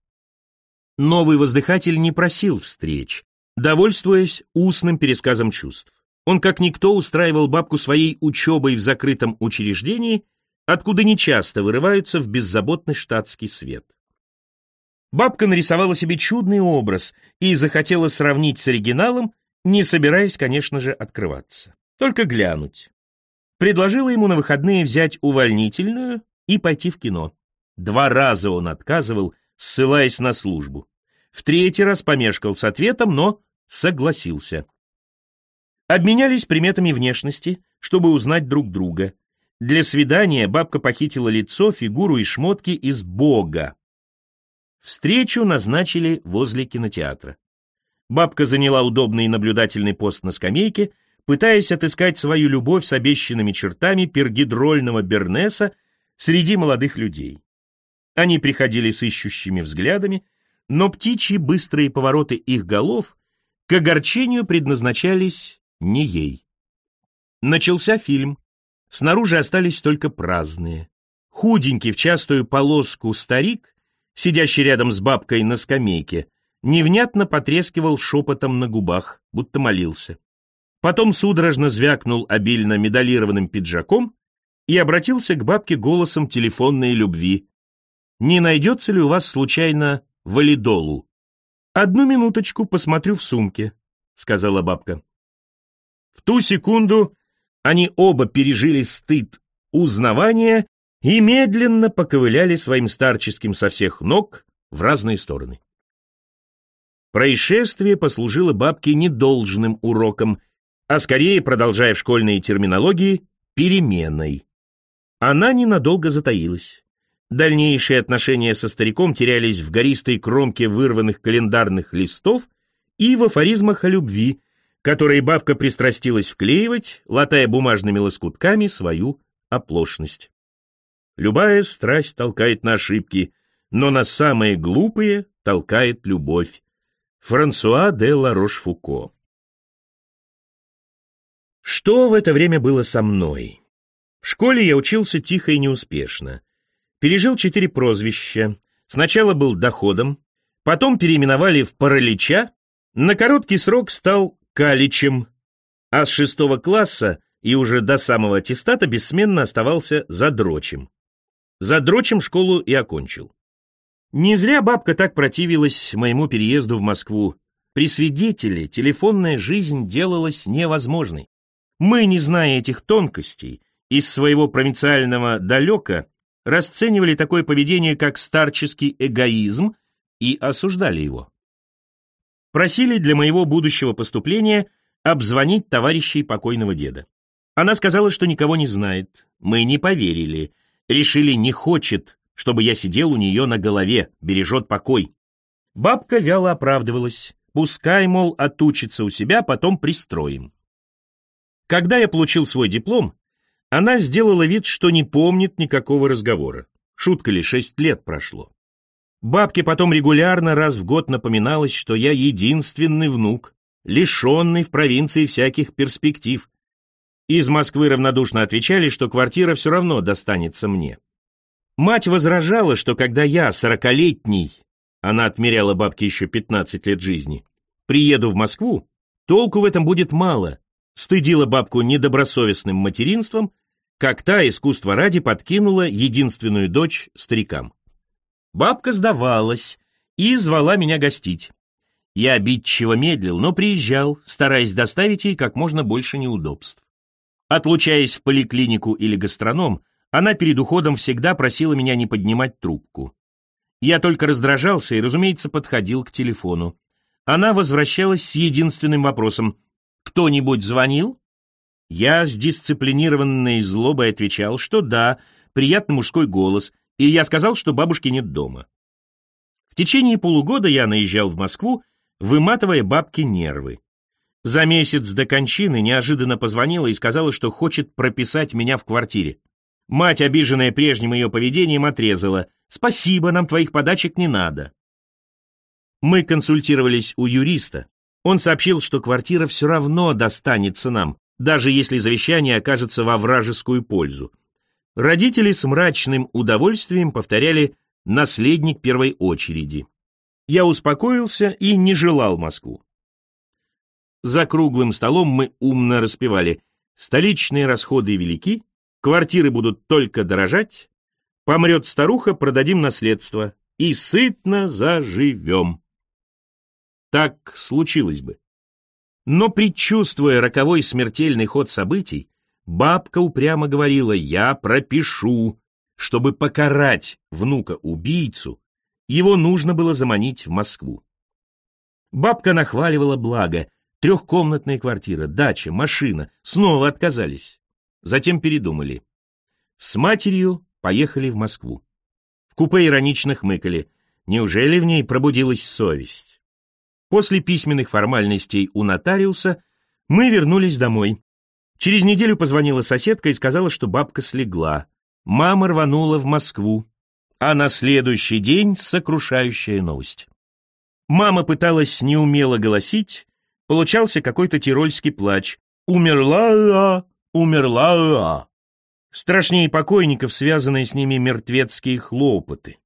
Новый воздыхатель не просил встреч, довольствуясь устным пересказом чувств. Он как никто устраивал бабку своей учебой в закрытом учреждении откуда нечасто вырываются в беззаботный штатский свет. Бабка нарисовала себе чудный образ и захотела сравнить с оригиналом, не собираясь, конечно же, открываться. Только глянуть. Предложила ему на выходные взять увольнительную и пойти в кино. Два раза он отказывал, ссылаясь на службу. В третий раз помешкал с ответом, но согласился. Обменялись приметами внешности, чтобы узнать друг друга. Для свидания бабка похитила лицо, фигуру и шмотки из Бога. Встречу назначили возле кинотеатра. Бабка заняла удобный наблюдательный пост на скамейке, пытаясь отыскать свою любовь с обещанными чертами пергидрольного Бернеса среди молодых людей. Они приходили с ищущими взглядами, но птичьи быстрые повороты их голов к огорчению предназначались не ей. Начался фильм. Снаружи остались только праздные. Худенький в частую полоску старик, сидящий рядом с бабкой на скамейке, невнятно потрескивал шепотом на губах, будто молился. Потом судорожно звякнул обильно медалированным пиджаком и обратился к бабке голосом телефонной любви. «Не найдется ли у вас, случайно, валидолу?» «Одну минуточку посмотрю в сумке», — сказала бабка. В ту секунду они оба пережили стыд узнавания и медленно поковыляли своим старческим со всех ног в разные стороны. Происшествие послужило бабке недолжным уроком, а скорее, продолжая в школьной терминологии, переменой. Она ненадолго затаилась. Дальнейшие отношения со стариком терялись в гористой кромке вырванных календарных листов и в афоризмах о любви, которые бабка пристрастилась вклеивать, латая бумажными лоскутками свою оплошность. Любая страсть толкает на ошибки, но на самые глупые толкает любовь. Франсуа де Ларош-Фуко Что в это время было со мной? В школе я учился тихо и неуспешно. Пережил четыре прозвища. Сначала был доходом, потом переименовали в паралича, на короткий срок стал каличем, а с шестого класса и уже до самого аттестата бессменно оставался задрочем. Задрочем школу и окончил. Не зря бабка так противилась моему переезду в Москву. При свидетеле телефонная жизнь делалась невозможной. Мы, не зная этих тонкостей, из своего провинциального далека расценивали такое поведение как старческий эгоизм и осуждали его. Просили для моего будущего поступления обзвонить товарищей покойного деда. Она сказала, что никого не знает. Мы не поверили. Решили, не хочет, чтобы я сидел у нее на голове, бережет покой. Бабка вяло оправдывалась. Пускай, мол, отучится у себя, потом пристроим. Когда я получил свой диплом, она сделала вид, что не помнит никакого разговора. Шутка ли, шесть лет прошло. Бабке потом регулярно раз в год напоминалось, что я единственный внук, лишенный в провинции всяких перспектив. Из Москвы равнодушно отвечали, что квартира все равно достанется мне. Мать возражала, что когда я, сорокалетний, она отмеряла бабке еще 15 лет жизни, приеду в Москву, толку в этом будет мало, стыдила бабку недобросовестным материнством, как та искусство ради подкинула единственную дочь старикам. Бабка сдавалась и звала меня гостить. Я обидчиво медлил, но приезжал, стараясь доставить ей как можно больше неудобств. Отлучаясь в поликлинику или гастроном, она перед уходом всегда просила меня не поднимать трубку. Я только раздражался и, разумеется, подходил к телефону. Она возвращалась с единственным вопросом «Кто-нибудь звонил?» Я с дисциплинированной злобой отвечал, что да, приятный мужской голос, и я сказал, что бабушки нет дома. В течение полугода я наезжал в Москву, выматывая бабки нервы. За месяц до кончины неожиданно позвонила и сказала, что хочет прописать меня в квартире. Мать, обиженная прежним ее поведением, отрезала. «Спасибо, нам твоих подачек не надо». Мы консультировались у юриста. Он сообщил, что квартира все равно достанется нам, даже если завещание окажется во вражескую пользу. Родители с мрачным удовольствием повторяли «наследник первой очереди». Я успокоился и не желал Москву. За круглым столом мы умно распевали «Столичные расходы велики, квартиры будут только дорожать, помрет старуха, продадим наследство и сытно заживем». Так случилось бы. Но, предчувствуя роковой смертельный ход событий, бабка упрямо говорила «я пропишу». Чтобы покарать внука-убийцу, его нужно было заманить в Москву. Бабка нахваливала благо, трехкомнатная квартира, дача, машина, снова отказались. Затем передумали. С матерью поехали в Москву. В купе иронично хмыкали. Неужели в ней пробудилась совесть? После письменных формальностей у нотариуса мы вернулись домой. Через неделю позвонила соседка и сказала, что бабка слегла. Мама рванула в Москву. А на следующий день сокрушающая новость. Мама пыталась неумело голосить, получался какой-то тирольский плач. «Умерла, умерла!» Страшнее покойников, связанные с ними мертвецкие хлопоты.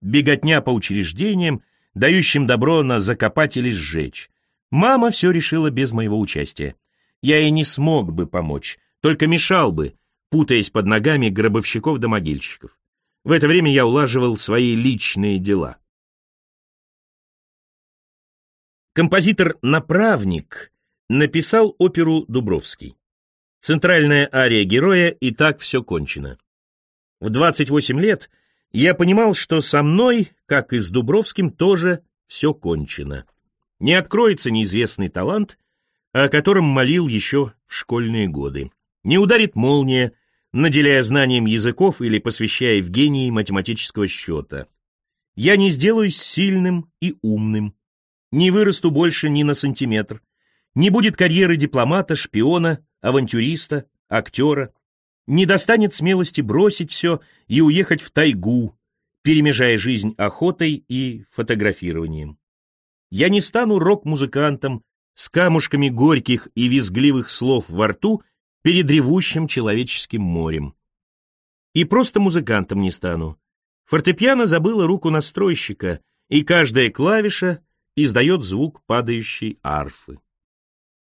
Беготня по учреждениям, дающим добро на закопать или сжечь. Мама все решила без моего участия. Я ей не смог бы помочь, только мешал бы, путаясь под ногами гробовщиков да могильщиков. В это время я улаживал свои личные дела. Композитор-направник написал оперу «Дубровский». Центральная ария героя «И так все кончено». В 28 лет я понимал, что со мной, как и с Дубровским, тоже все кончено. Не откроется неизвестный талант, о котором молил еще в школьные годы. Не ударит молния, наделяя знанием языков или посвящая в гении математического счета. Я не сделаюсь сильным и умным, не вырасту больше ни на сантиметр, не будет карьеры дипломата, шпиона, авантюриста, актера не достанет смелости бросить все и уехать в тайгу, перемежая жизнь охотой и фотографированием. Я не стану рок-музыкантом с камушками горьких и визгливых слов во рту перед ревущим человеческим морем. И просто музыкантом не стану. Фортепиано забыло руку настройщика, и каждая клавиша издает звук падающей арфы.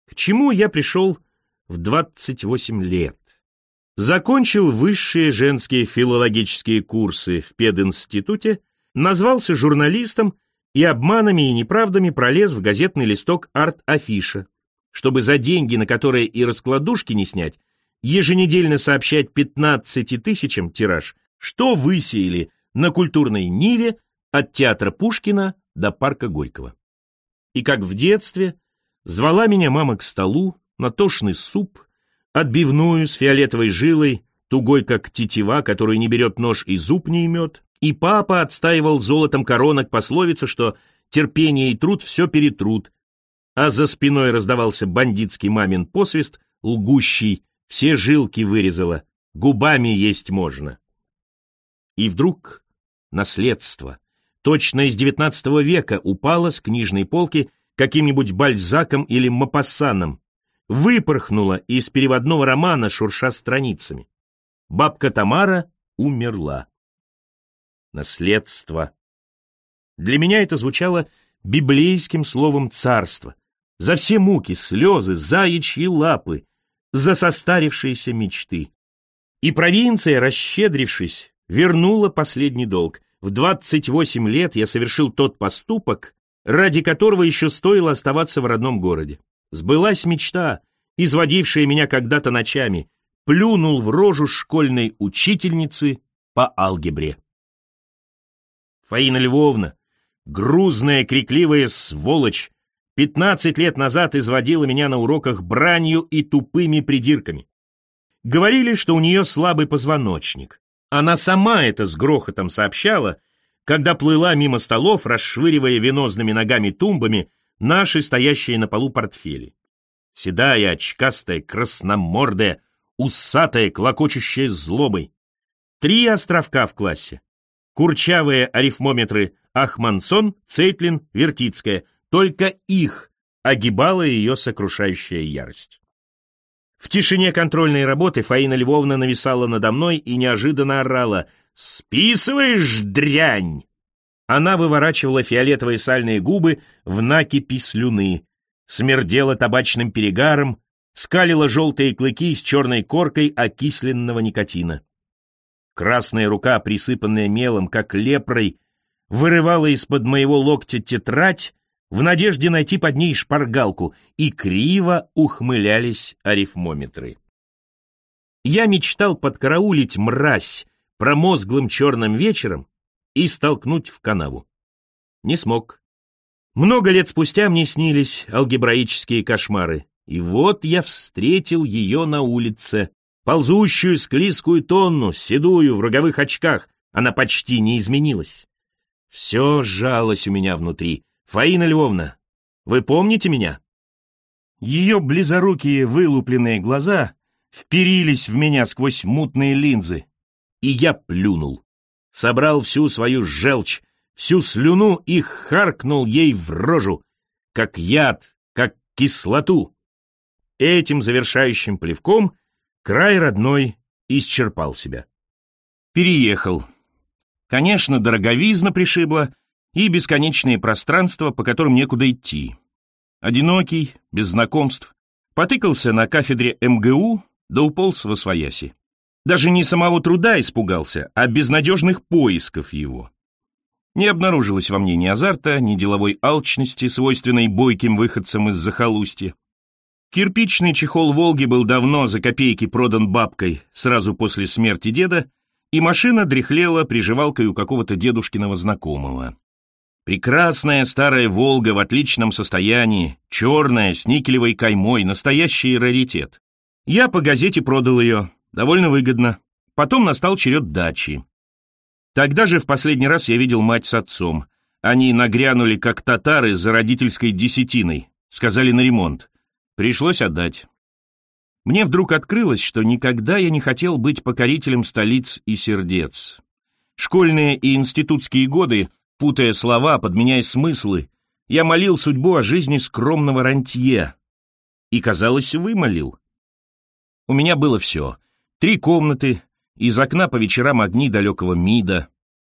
К чему я пришел в 28 лет? Закончил высшие женские филологические курсы в пединституте, назвался журналистом и обманами и неправдами пролез в газетный листок арт-афиша, чтобы за деньги, на которые и раскладушки не снять, еженедельно сообщать 15 тысячам тираж что высеяли на культурной ниве от театра Пушкина до парка Горького. И как в детстве звала меня мама к столу на тошный суп, отбивную с фиолетовой жилой, тугой как тетива, которую не берет нож и зуб не имет, и папа отстаивал золотом коронок пословицу, что терпение и труд все перетрут, а за спиной раздавался бандитский мамин посвист, лгущий, все жилки вырезала, губами есть можно. И вдруг наследство, точно из девятнадцатого века, упало с книжной полки каким-нибудь Бальзаком или Мапассаном, выпорхнуло из переводного романа, шурша страницами. Бабка Тамара умерла. Наследство. Для меня это звучало библейским словом «царство». За все муки, слезы, заячьи лапы, за состарившиеся мечты. И провинция, расщедрившись, вернула последний долг. В 28 лет я совершил тот поступок, ради которого еще стоило оставаться в родном городе. Сбылась мечта, изводившая меня когда-то ночами, плюнул в рожу школьной учительницы по алгебре. Фаина Львовна, грузная, крикливая сволочь, пятнадцать лет назад изводила меня на уроках бранью и тупыми придирками. Говорили, что у нее слабый позвоночник. Она сама это с грохотом сообщала, когда плыла мимо столов, расшвыривая венозными ногами тумбами наши стоящие на полу портфели. Седая, очкастая, красномордая, усатая, клокочущая злобой. Три островка в классе. Курчавые арифмометры Ахмансон, Цейтлин, Вертицкая. Только их огибала ее сокрушающая ярость. В тишине контрольной работы Фаина Львовна нависала надо мной и неожиданно орала «Списываешь, дрянь!» Она выворачивала фиолетовые сальные губы в накипи слюны, смердела табачным перегаром, скалила желтые клыки с черной коркой окисленного никотина. Красная рука, присыпанная мелом, как лепрой, вырывала из-под моего локтя тетрадь в надежде найти под ней шпаргалку, и криво ухмылялись арифмометры. Я мечтал подкараулить мразь промозглым черным вечером и столкнуть в канаву. Не смог. Много лет спустя мне снились алгебраические кошмары, и вот я встретил ее на улице, ползущую склизкую тонну, седую, в роговых очках. Она почти не изменилась. Все сжалось у меня внутри. Фаина Львовна, вы помните меня? Ее близорукие вылупленные глаза вперились в меня сквозь мутные линзы, и я плюнул. Собрал всю свою желчь, всю слюну и харкнул ей в рожу, как яд, как кислоту. Этим завершающим плевком край родной исчерпал себя. Переехал. Конечно, дороговизна пришибла, и бесконечные пространства, по которым некуда идти. Одинокий, без знакомств, потыкался на кафедре МГУ, да уполз во свояси. Даже не самого труда испугался, а безнадежных поисков его. Не обнаружилось во мне ни азарта, ни деловой алчности, свойственной бойким выходцам из захолустья. Кирпичный чехол «Волги» был давно за копейки продан бабкой сразу после смерти деда, и машина дряхлела приживалкой у какого-то дедушкиного знакомого. Прекрасная старая «Волга» в отличном состоянии, черная, с никелевой каймой, настоящий раритет. Я по газете продал ее, довольно выгодно. Потом настал черед дачи. Тогда же в последний раз я видел мать с отцом. Они нагрянули, как татары, за родительской десятиной. Сказали на ремонт. Пришлось отдать. Мне вдруг открылось, что никогда я не хотел быть покорителем столиц и сердец. Школьные и институтские годы Путая слова, подменяя смыслы, я молил судьбу о жизни скромного рантье. И, казалось, вымолил. У меня было все. Три комнаты, из окна по вечерам огни далекого МИДа,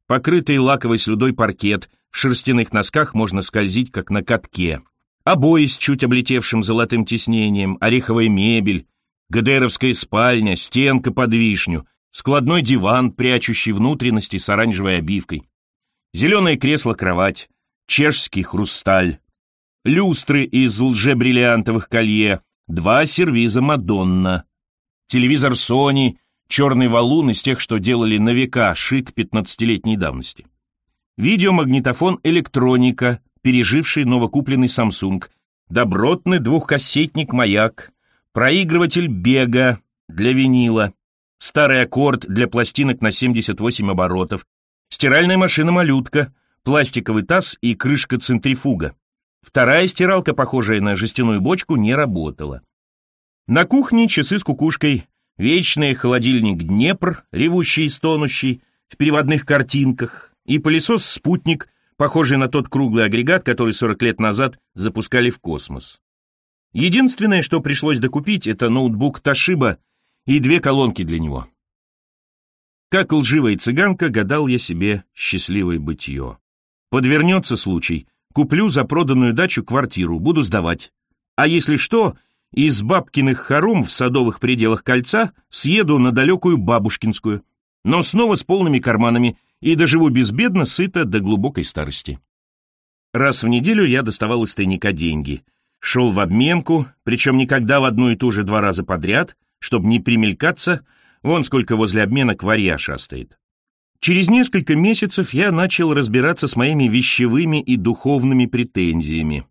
покрытый лаковой слюдой паркет, в шерстяных носках можно скользить, как на катке, обои с чуть облетевшим золотым тиснением, ореховая мебель, ГДРовская спальня, стенка под вишню, складной диван, прячущий внутренности с оранжевой обивкой зеленое кресло-кровать, чешский хрусталь, люстры из лжебриллиантовых колье, два сервиза Мадонна, телевизор Sony, черный валун из тех, что делали на века шик 15-летней давности. Видеомагнитофон «Электроника», переживший новокупленный Samsung, добротный двухкассетник «Маяк», проигрыватель «Бега» для винила, старый аккорд для пластинок на 78 оборотов, стиральная машина-малютка, пластиковый таз и крышка центрифуга. Вторая стиралка, похожая на жестяную бочку, не работала. На кухне часы с кукушкой, вечный холодильник «Днепр», ревущий и стонущий, в переводных картинках, и пылесос-спутник, похожий на тот круглый агрегат, который 40 лет назад запускали в космос. Единственное, что пришлось докупить, это ноутбук Toshiba и две колонки для него. Как лживая цыганка, гадал я себе счастливое бытие. Подвернется случай, куплю за проданную дачу квартиру, буду сдавать. А если что, из бабкиных хором в садовых пределах кольца съеду на далекую бабушкинскую, но снова с полными карманами и доживу безбедно, сыто до глубокой старости. Раз в неделю я доставал из тайника деньги, шел в обменку, причем никогда в одну и ту же два раза подряд, чтобы не примелькаться, вон сколько возле обменок варья шастает. Через несколько месяцев я начал разбираться с моими вещевыми и духовными претензиями.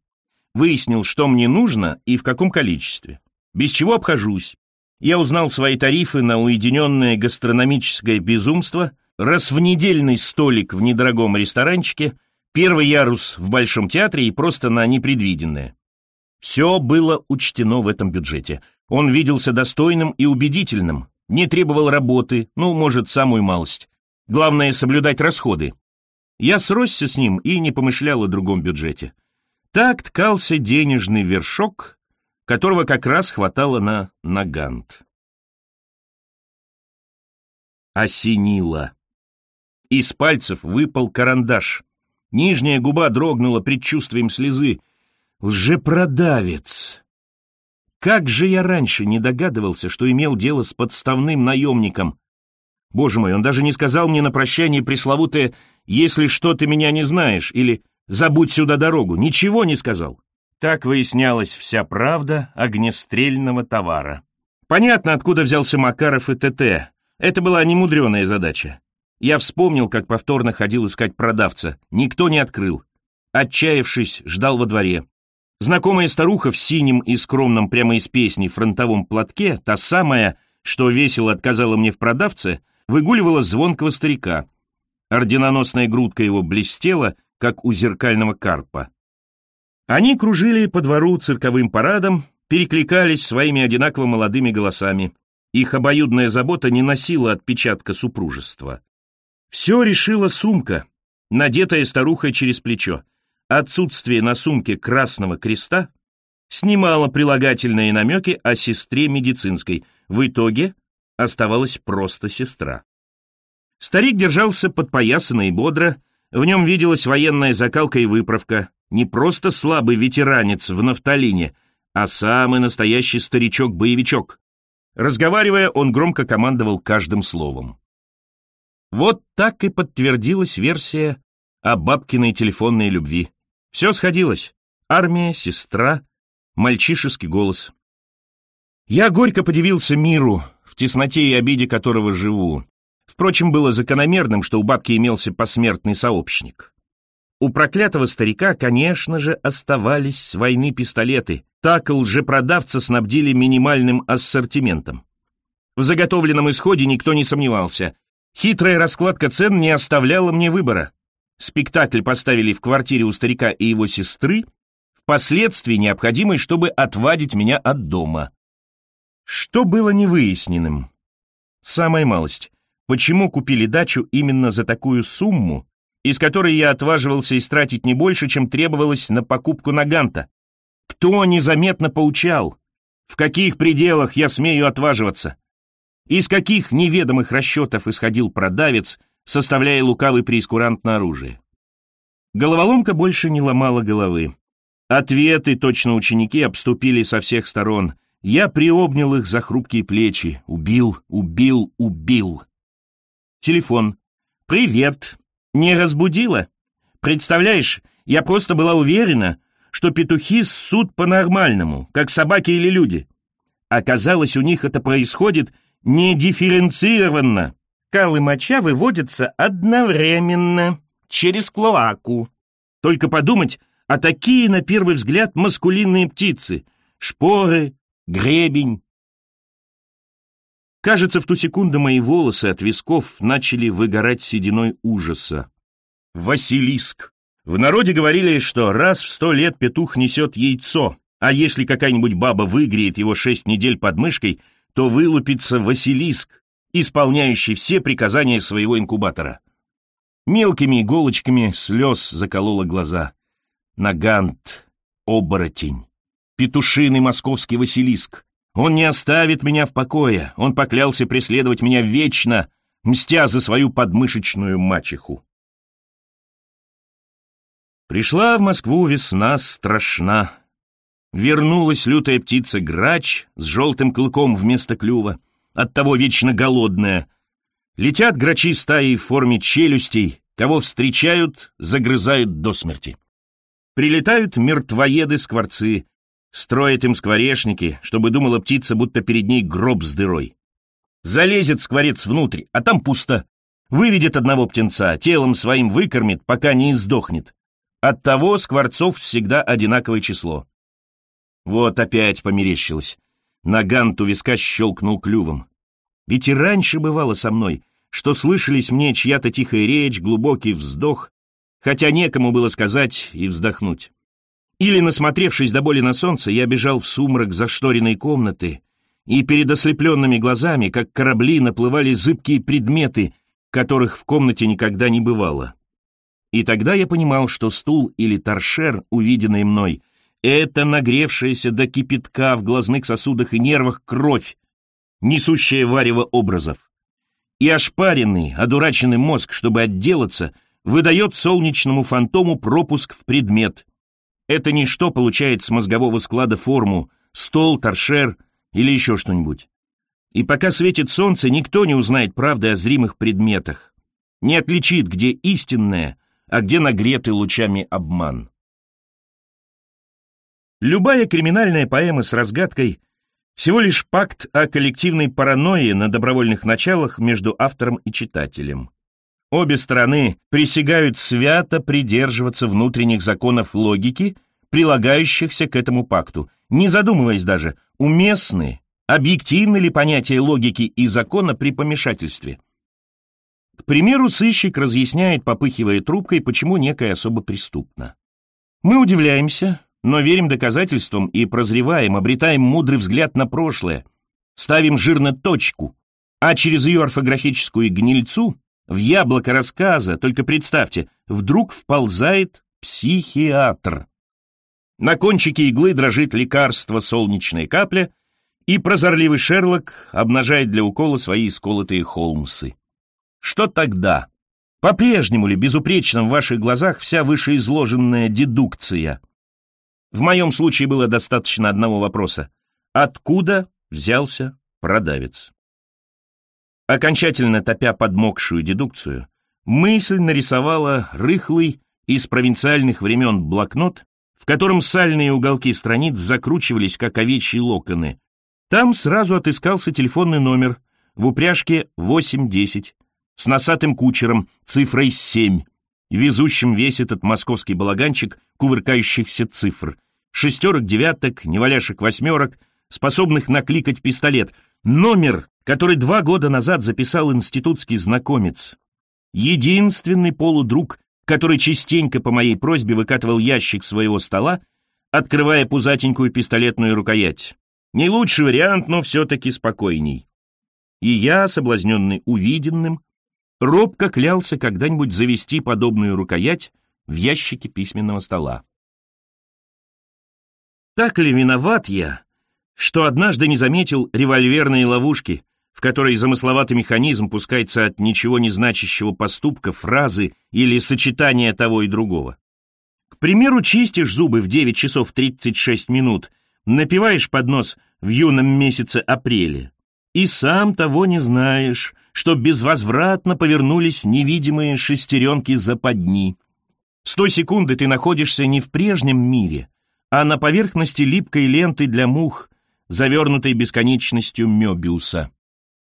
Выяснил, что мне нужно и в каком количестве. Без чего обхожусь. Я узнал свои тарифы на уединенное гастрономическое безумство, раз в недельный столик в недорогом ресторанчике, первый ярус в Большом театре и просто на непредвиденное. Все было учтено в этом бюджете. Он виделся достойным и убедительным, не требовал работы, ну, может, самую малость. Главное — соблюдать расходы. Я сросся с ним и не помышлял о другом бюджете. Так ткался денежный вершок, которого как раз хватало на нагант. Осенило. Из пальцев выпал карандаш. Нижняя губа дрогнула предчувствием слезы. Лжепродавец! Как же я раньше не догадывался, что имел дело с подставным наемником, Боже мой, он даже не сказал мне на прощание пресловутое «если что, ты меня не знаешь» или «забудь сюда дорогу». Ничего не сказал. Так выяснялась вся правда огнестрельного товара. Понятно, откуда взялся Макаров и ТТ. Это была немудреная задача. Я вспомнил, как повторно ходил искать продавца. Никто не открыл. Отчаявшись, ждал во дворе. Знакомая старуха в синем и скромном прямо из песни фронтовом платке, та самая, что весело отказала мне в продавце, выгуливала звонкого старика. Орденоносная грудка его блестела, как у зеркального карпа. Они кружили по двору цирковым парадом, перекликались своими одинаково молодыми голосами. Их обоюдная забота не носила отпечатка супружества. Все решила сумка, надетая старухой через плечо. Отсутствие на сумке красного креста снимало прилагательные намеки о сестре медицинской. В итоге оставалась просто сестра. Старик держался подпоясанно и бодро, в нем виделась военная закалка и выправка, не просто слабый ветеранец в нафталине, а самый настоящий старичок-боевичок. Разговаривая, он громко командовал каждым словом. Вот так и подтвердилась версия о бабкиной телефонной любви. Все сходилось. Армия, сестра, мальчишеский голос. Я горько подивился миру, в тесноте и обиде которого живу. Впрочем, было закономерным, что у бабки имелся посмертный сообщник. У проклятого старика, конечно же, оставались с войны пистолеты. Так лжепродавца снабдили минимальным ассортиментом. В заготовленном исходе никто не сомневался. Хитрая раскладка цен не оставляла мне выбора. Спектакль поставили в квартире у старика и его сестры, впоследствии необходимый, чтобы отвадить меня от дома. Что было невыясненным? Самая малость. Почему купили дачу именно за такую сумму, из которой я отваживался истратить не больше, чем требовалось на покупку Наганта? Кто незаметно поучал? В каких пределах я смею отваживаться? Из каких неведомых расчетов исходил продавец, составляя лукавый преискурант на оружие? Головоломка больше не ломала головы. Ответы, точно ученики, обступили со всех сторон — я приобнял их за хрупкие плечи. Убил, убил, убил. Телефон. «Привет. Не разбудила? Представляешь, я просто была уверена, что петухи ссут по-нормальному, как собаки или люди. Оказалось, у них это происходит не дифференцированно. Кал и моча выводятся одновременно, через клоаку. Только подумать, а такие, на первый взгляд, маскулинные птицы. Шпоры, гребень. Кажется, в ту секунду мои волосы от висков начали выгорать сединой ужаса. Василиск. В народе говорили, что раз в сто лет петух несет яйцо, а если какая-нибудь баба выгреет его шесть недель под мышкой, то вылупится Василиск, исполняющий все приказания своего инкубатора. Мелкими иголочками слез заколола глаза. Нагант, оборотень, петушиный московский Василиск. Он не оставит меня в покое, он поклялся преследовать меня вечно, мстя за свою подмышечную мачеху. Пришла в Москву весна страшна. Вернулась лютая птица грач с желтым клыком вместо клюва, оттого вечно голодная. Летят грачи стаи в форме челюстей, кого встречают, загрызают до смерти. Прилетают мертвоеды-скворцы, строят им скворечники, чтобы думала птица, будто перед ней гроб с дырой. Залезет скворец внутрь, а там пусто. Выведет одного птенца, телом своим выкормит, пока не издохнет. Оттого скворцов всегда одинаковое число. Вот опять померещилось. Наган у виска щелкнул клювом. Ведь и раньше бывало со мной, что слышались мне чья-то тихая речь, глубокий вздох, хотя некому было сказать и вздохнуть. Или, насмотревшись до боли на солнце, я бежал в сумрак зашторенной комнаты, и перед ослепленными глазами, как корабли, наплывали зыбкие предметы, которых в комнате никогда не бывало. И тогда я понимал, что стул или торшер, увиденный мной, это нагревшаяся до кипятка в глазных сосудах и нервах кровь, несущая варево образов. И ошпаренный, одураченный мозг, чтобы отделаться, выдает солнечному фантому пропуск в предмет. Это ничто получает с мозгового склада форму, стол, торшер или еще что-нибудь. И пока светит солнце, никто не узнает правды о зримых предметах, не отличит, где истинное, а где нагретый лучами обман. Любая криминальная поэма с разгадкой — всего лишь пакт о коллективной паранойи на добровольных началах между автором и читателем. Обе стороны присягают свято придерживаться внутренних законов логики, прилагающихся к этому пакту, не задумываясь даже, уместны, объективны ли понятия логики и закона при помешательстве. К примеру, сыщик разъясняет, попыхивая трубкой, почему некое особо преступно. Мы удивляемся, но верим доказательствам и прозреваем, обретаем мудрый взгляд на прошлое, ставим жирно точку, а через ее орфографическую гнильцу в яблоко рассказа, только представьте, вдруг вползает психиатр. На кончике иглы дрожит лекарство солнечная капля, и прозорливый Шерлок обнажает для укола свои сколотые холмсы. Что тогда? По-прежнему ли безупречна в ваших глазах вся вышеизложенная дедукция? В моем случае было достаточно одного вопроса. Откуда взялся продавец? Окончательно топя подмокшую дедукцию, мысль нарисовала рыхлый из провинциальных времен блокнот, в котором сальные уголки страниц закручивались, как овечьи локоны. Там сразу отыскался телефонный номер в упряжке 810 с носатым кучером, цифрой 7, везущим весь этот московский балаганчик кувыркающихся цифр. Шестерок, девяток, неваляшек восьмерок, способных накликать пистолет. Номер, который два года назад записал институтский знакомец. Единственный полудруг, который частенько по моей просьбе выкатывал ящик своего стола, открывая пузатенькую пистолетную рукоять. Не лучший вариант, но все-таки спокойней. И я, соблазненный увиденным, робко клялся когда-нибудь завести подобную рукоять в ящике письменного стола. Так ли виноват я, что однажды не заметил револьверные ловушки, в которой замысловатый механизм пускается от ничего не значащего поступка, фразы или сочетания того и другого? К примеру, чистишь зубы в 9 часов 36 минут, напиваешь под нос в юном месяце апреле, и сам того не знаешь, что безвозвратно повернулись невидимые шестеренки западни. С той секунды ты находишься не в прежнем мире, а на поверхности липкой ленты для мух, завернутой бесконечностью Мёбиуса.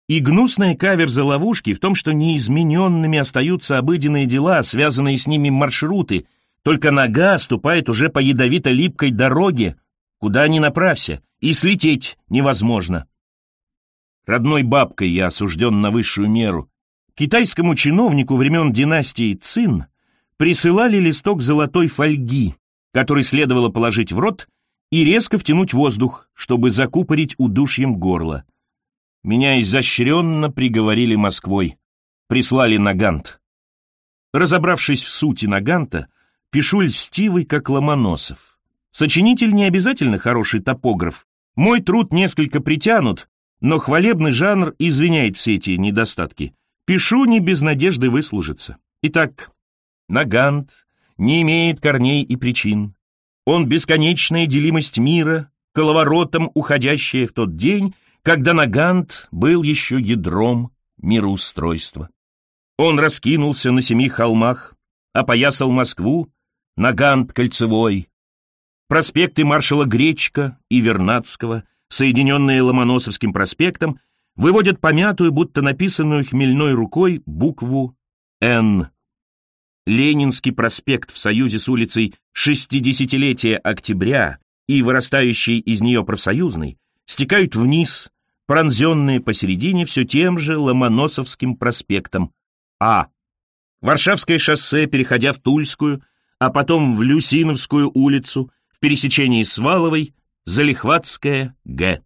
И гнусная каверза ловушки в том, что неизмененными остаются обыденные дела, связанные с ними маршруты, только нога ступает уже по ядовито-липкой дороге, куда ни направься, и слететь невозможно. Родной бабкой я осужден на высшую меру. Китайскому чиновнику времен династии Цин присылали листок золотой фольги, который следовало положить в рот и резко втянуть воздух, чтобы закупорить удушьем горло. Меня изощренно приговорили Москвой, прислали на Гант. Разобравшись в сути Наганта, пишу льстивый, как Ломоносов. Сочинитель не обязательно хороший топограф. Мой труд несколько притянут, но хвалебный жанр извиняет все эти недостатки. Пишу не без надежды выслужиться. Итак, Нагант не имеет корней и причин. Он бесконечная делимость мира, коловоротом уходящая в тот день, когда Нагант был еще ядром мироустройства. Он раскинулся на семи холмах, опоясал Москву, Нагант кольцевой. Проспекты маршала Гречка и Вернадского, соединенные Ломоносовским проспектом, выводят помятую, будто написанную хмельной рукой, букву «Н». Ленинский проспект в союзе с улицей «Шестидесятилетия октября» и вырастающий из нее профсоюзный стекают вниз, пронзенные посередине все тем же Ломоносовским проспектом. А. Варшавское шоссе, переходя в Тульскую, а потом в Люсиновскую улицу, в пересечении с Валовой, Залихватская, Г.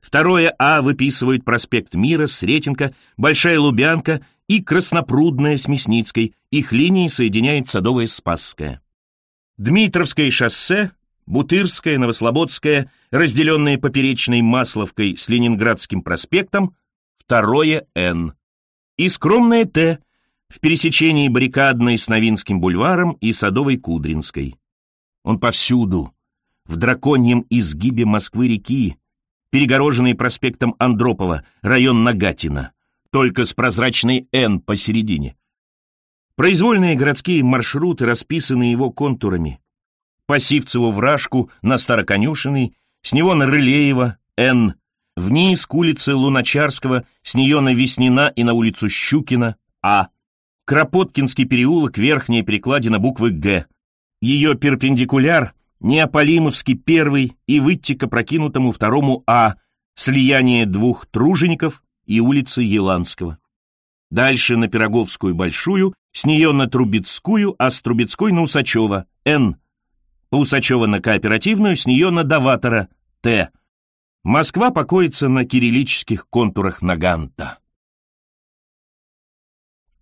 Второе А выписывает проспект Мира, Сретенка, Большая Лубянка и Краснопрудная с Мясницкой, их линии соединяет Садовая Спасская. Дмитровское шоссе Бутырская, Новослободская, разделенные поперечной Масловкой с Ленинградским проспектом, второе Н. И скромное Т в пересечении баррикадной с Новинским бульваром и Садовой Кудринской. Он повсюду, в драконьем изгибе Москвы-реки, перегороженный проспектом Андропова, район Нагатина, только с прозрачной «Н» посередине. Произвольные городские маршруты расписаны его контурами, по Сивцеву-Вражку на Староконюшиной, с него на Рылеева, Н, вниз к улице Луначарского, с нее на Веснина и на улицу Щукина, А, Кропоткинский переулок, верхняя перекладина буквы Г. Ее перпендикуляр Неаполимовский первый и выйти к опрокинутому второму А, слияние двух тружеников и улицы Еланского. Дальше на Пироговскую Большую, с нее на Трубецкую, а с Трубецкой на Усачева, Н, Усачева на кооперативную, с нее на Даватора, Т. Москва покоится на кириллических контурах Наганта.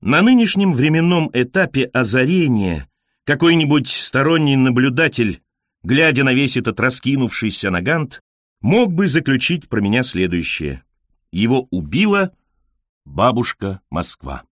На нынешнем временном этапе озарения какой-нибудь сторонний наблюдатель, глядя на весь этот раскинувшийся Нагант, мог бы заключить про меня следующее. Его убила бабушка Москва.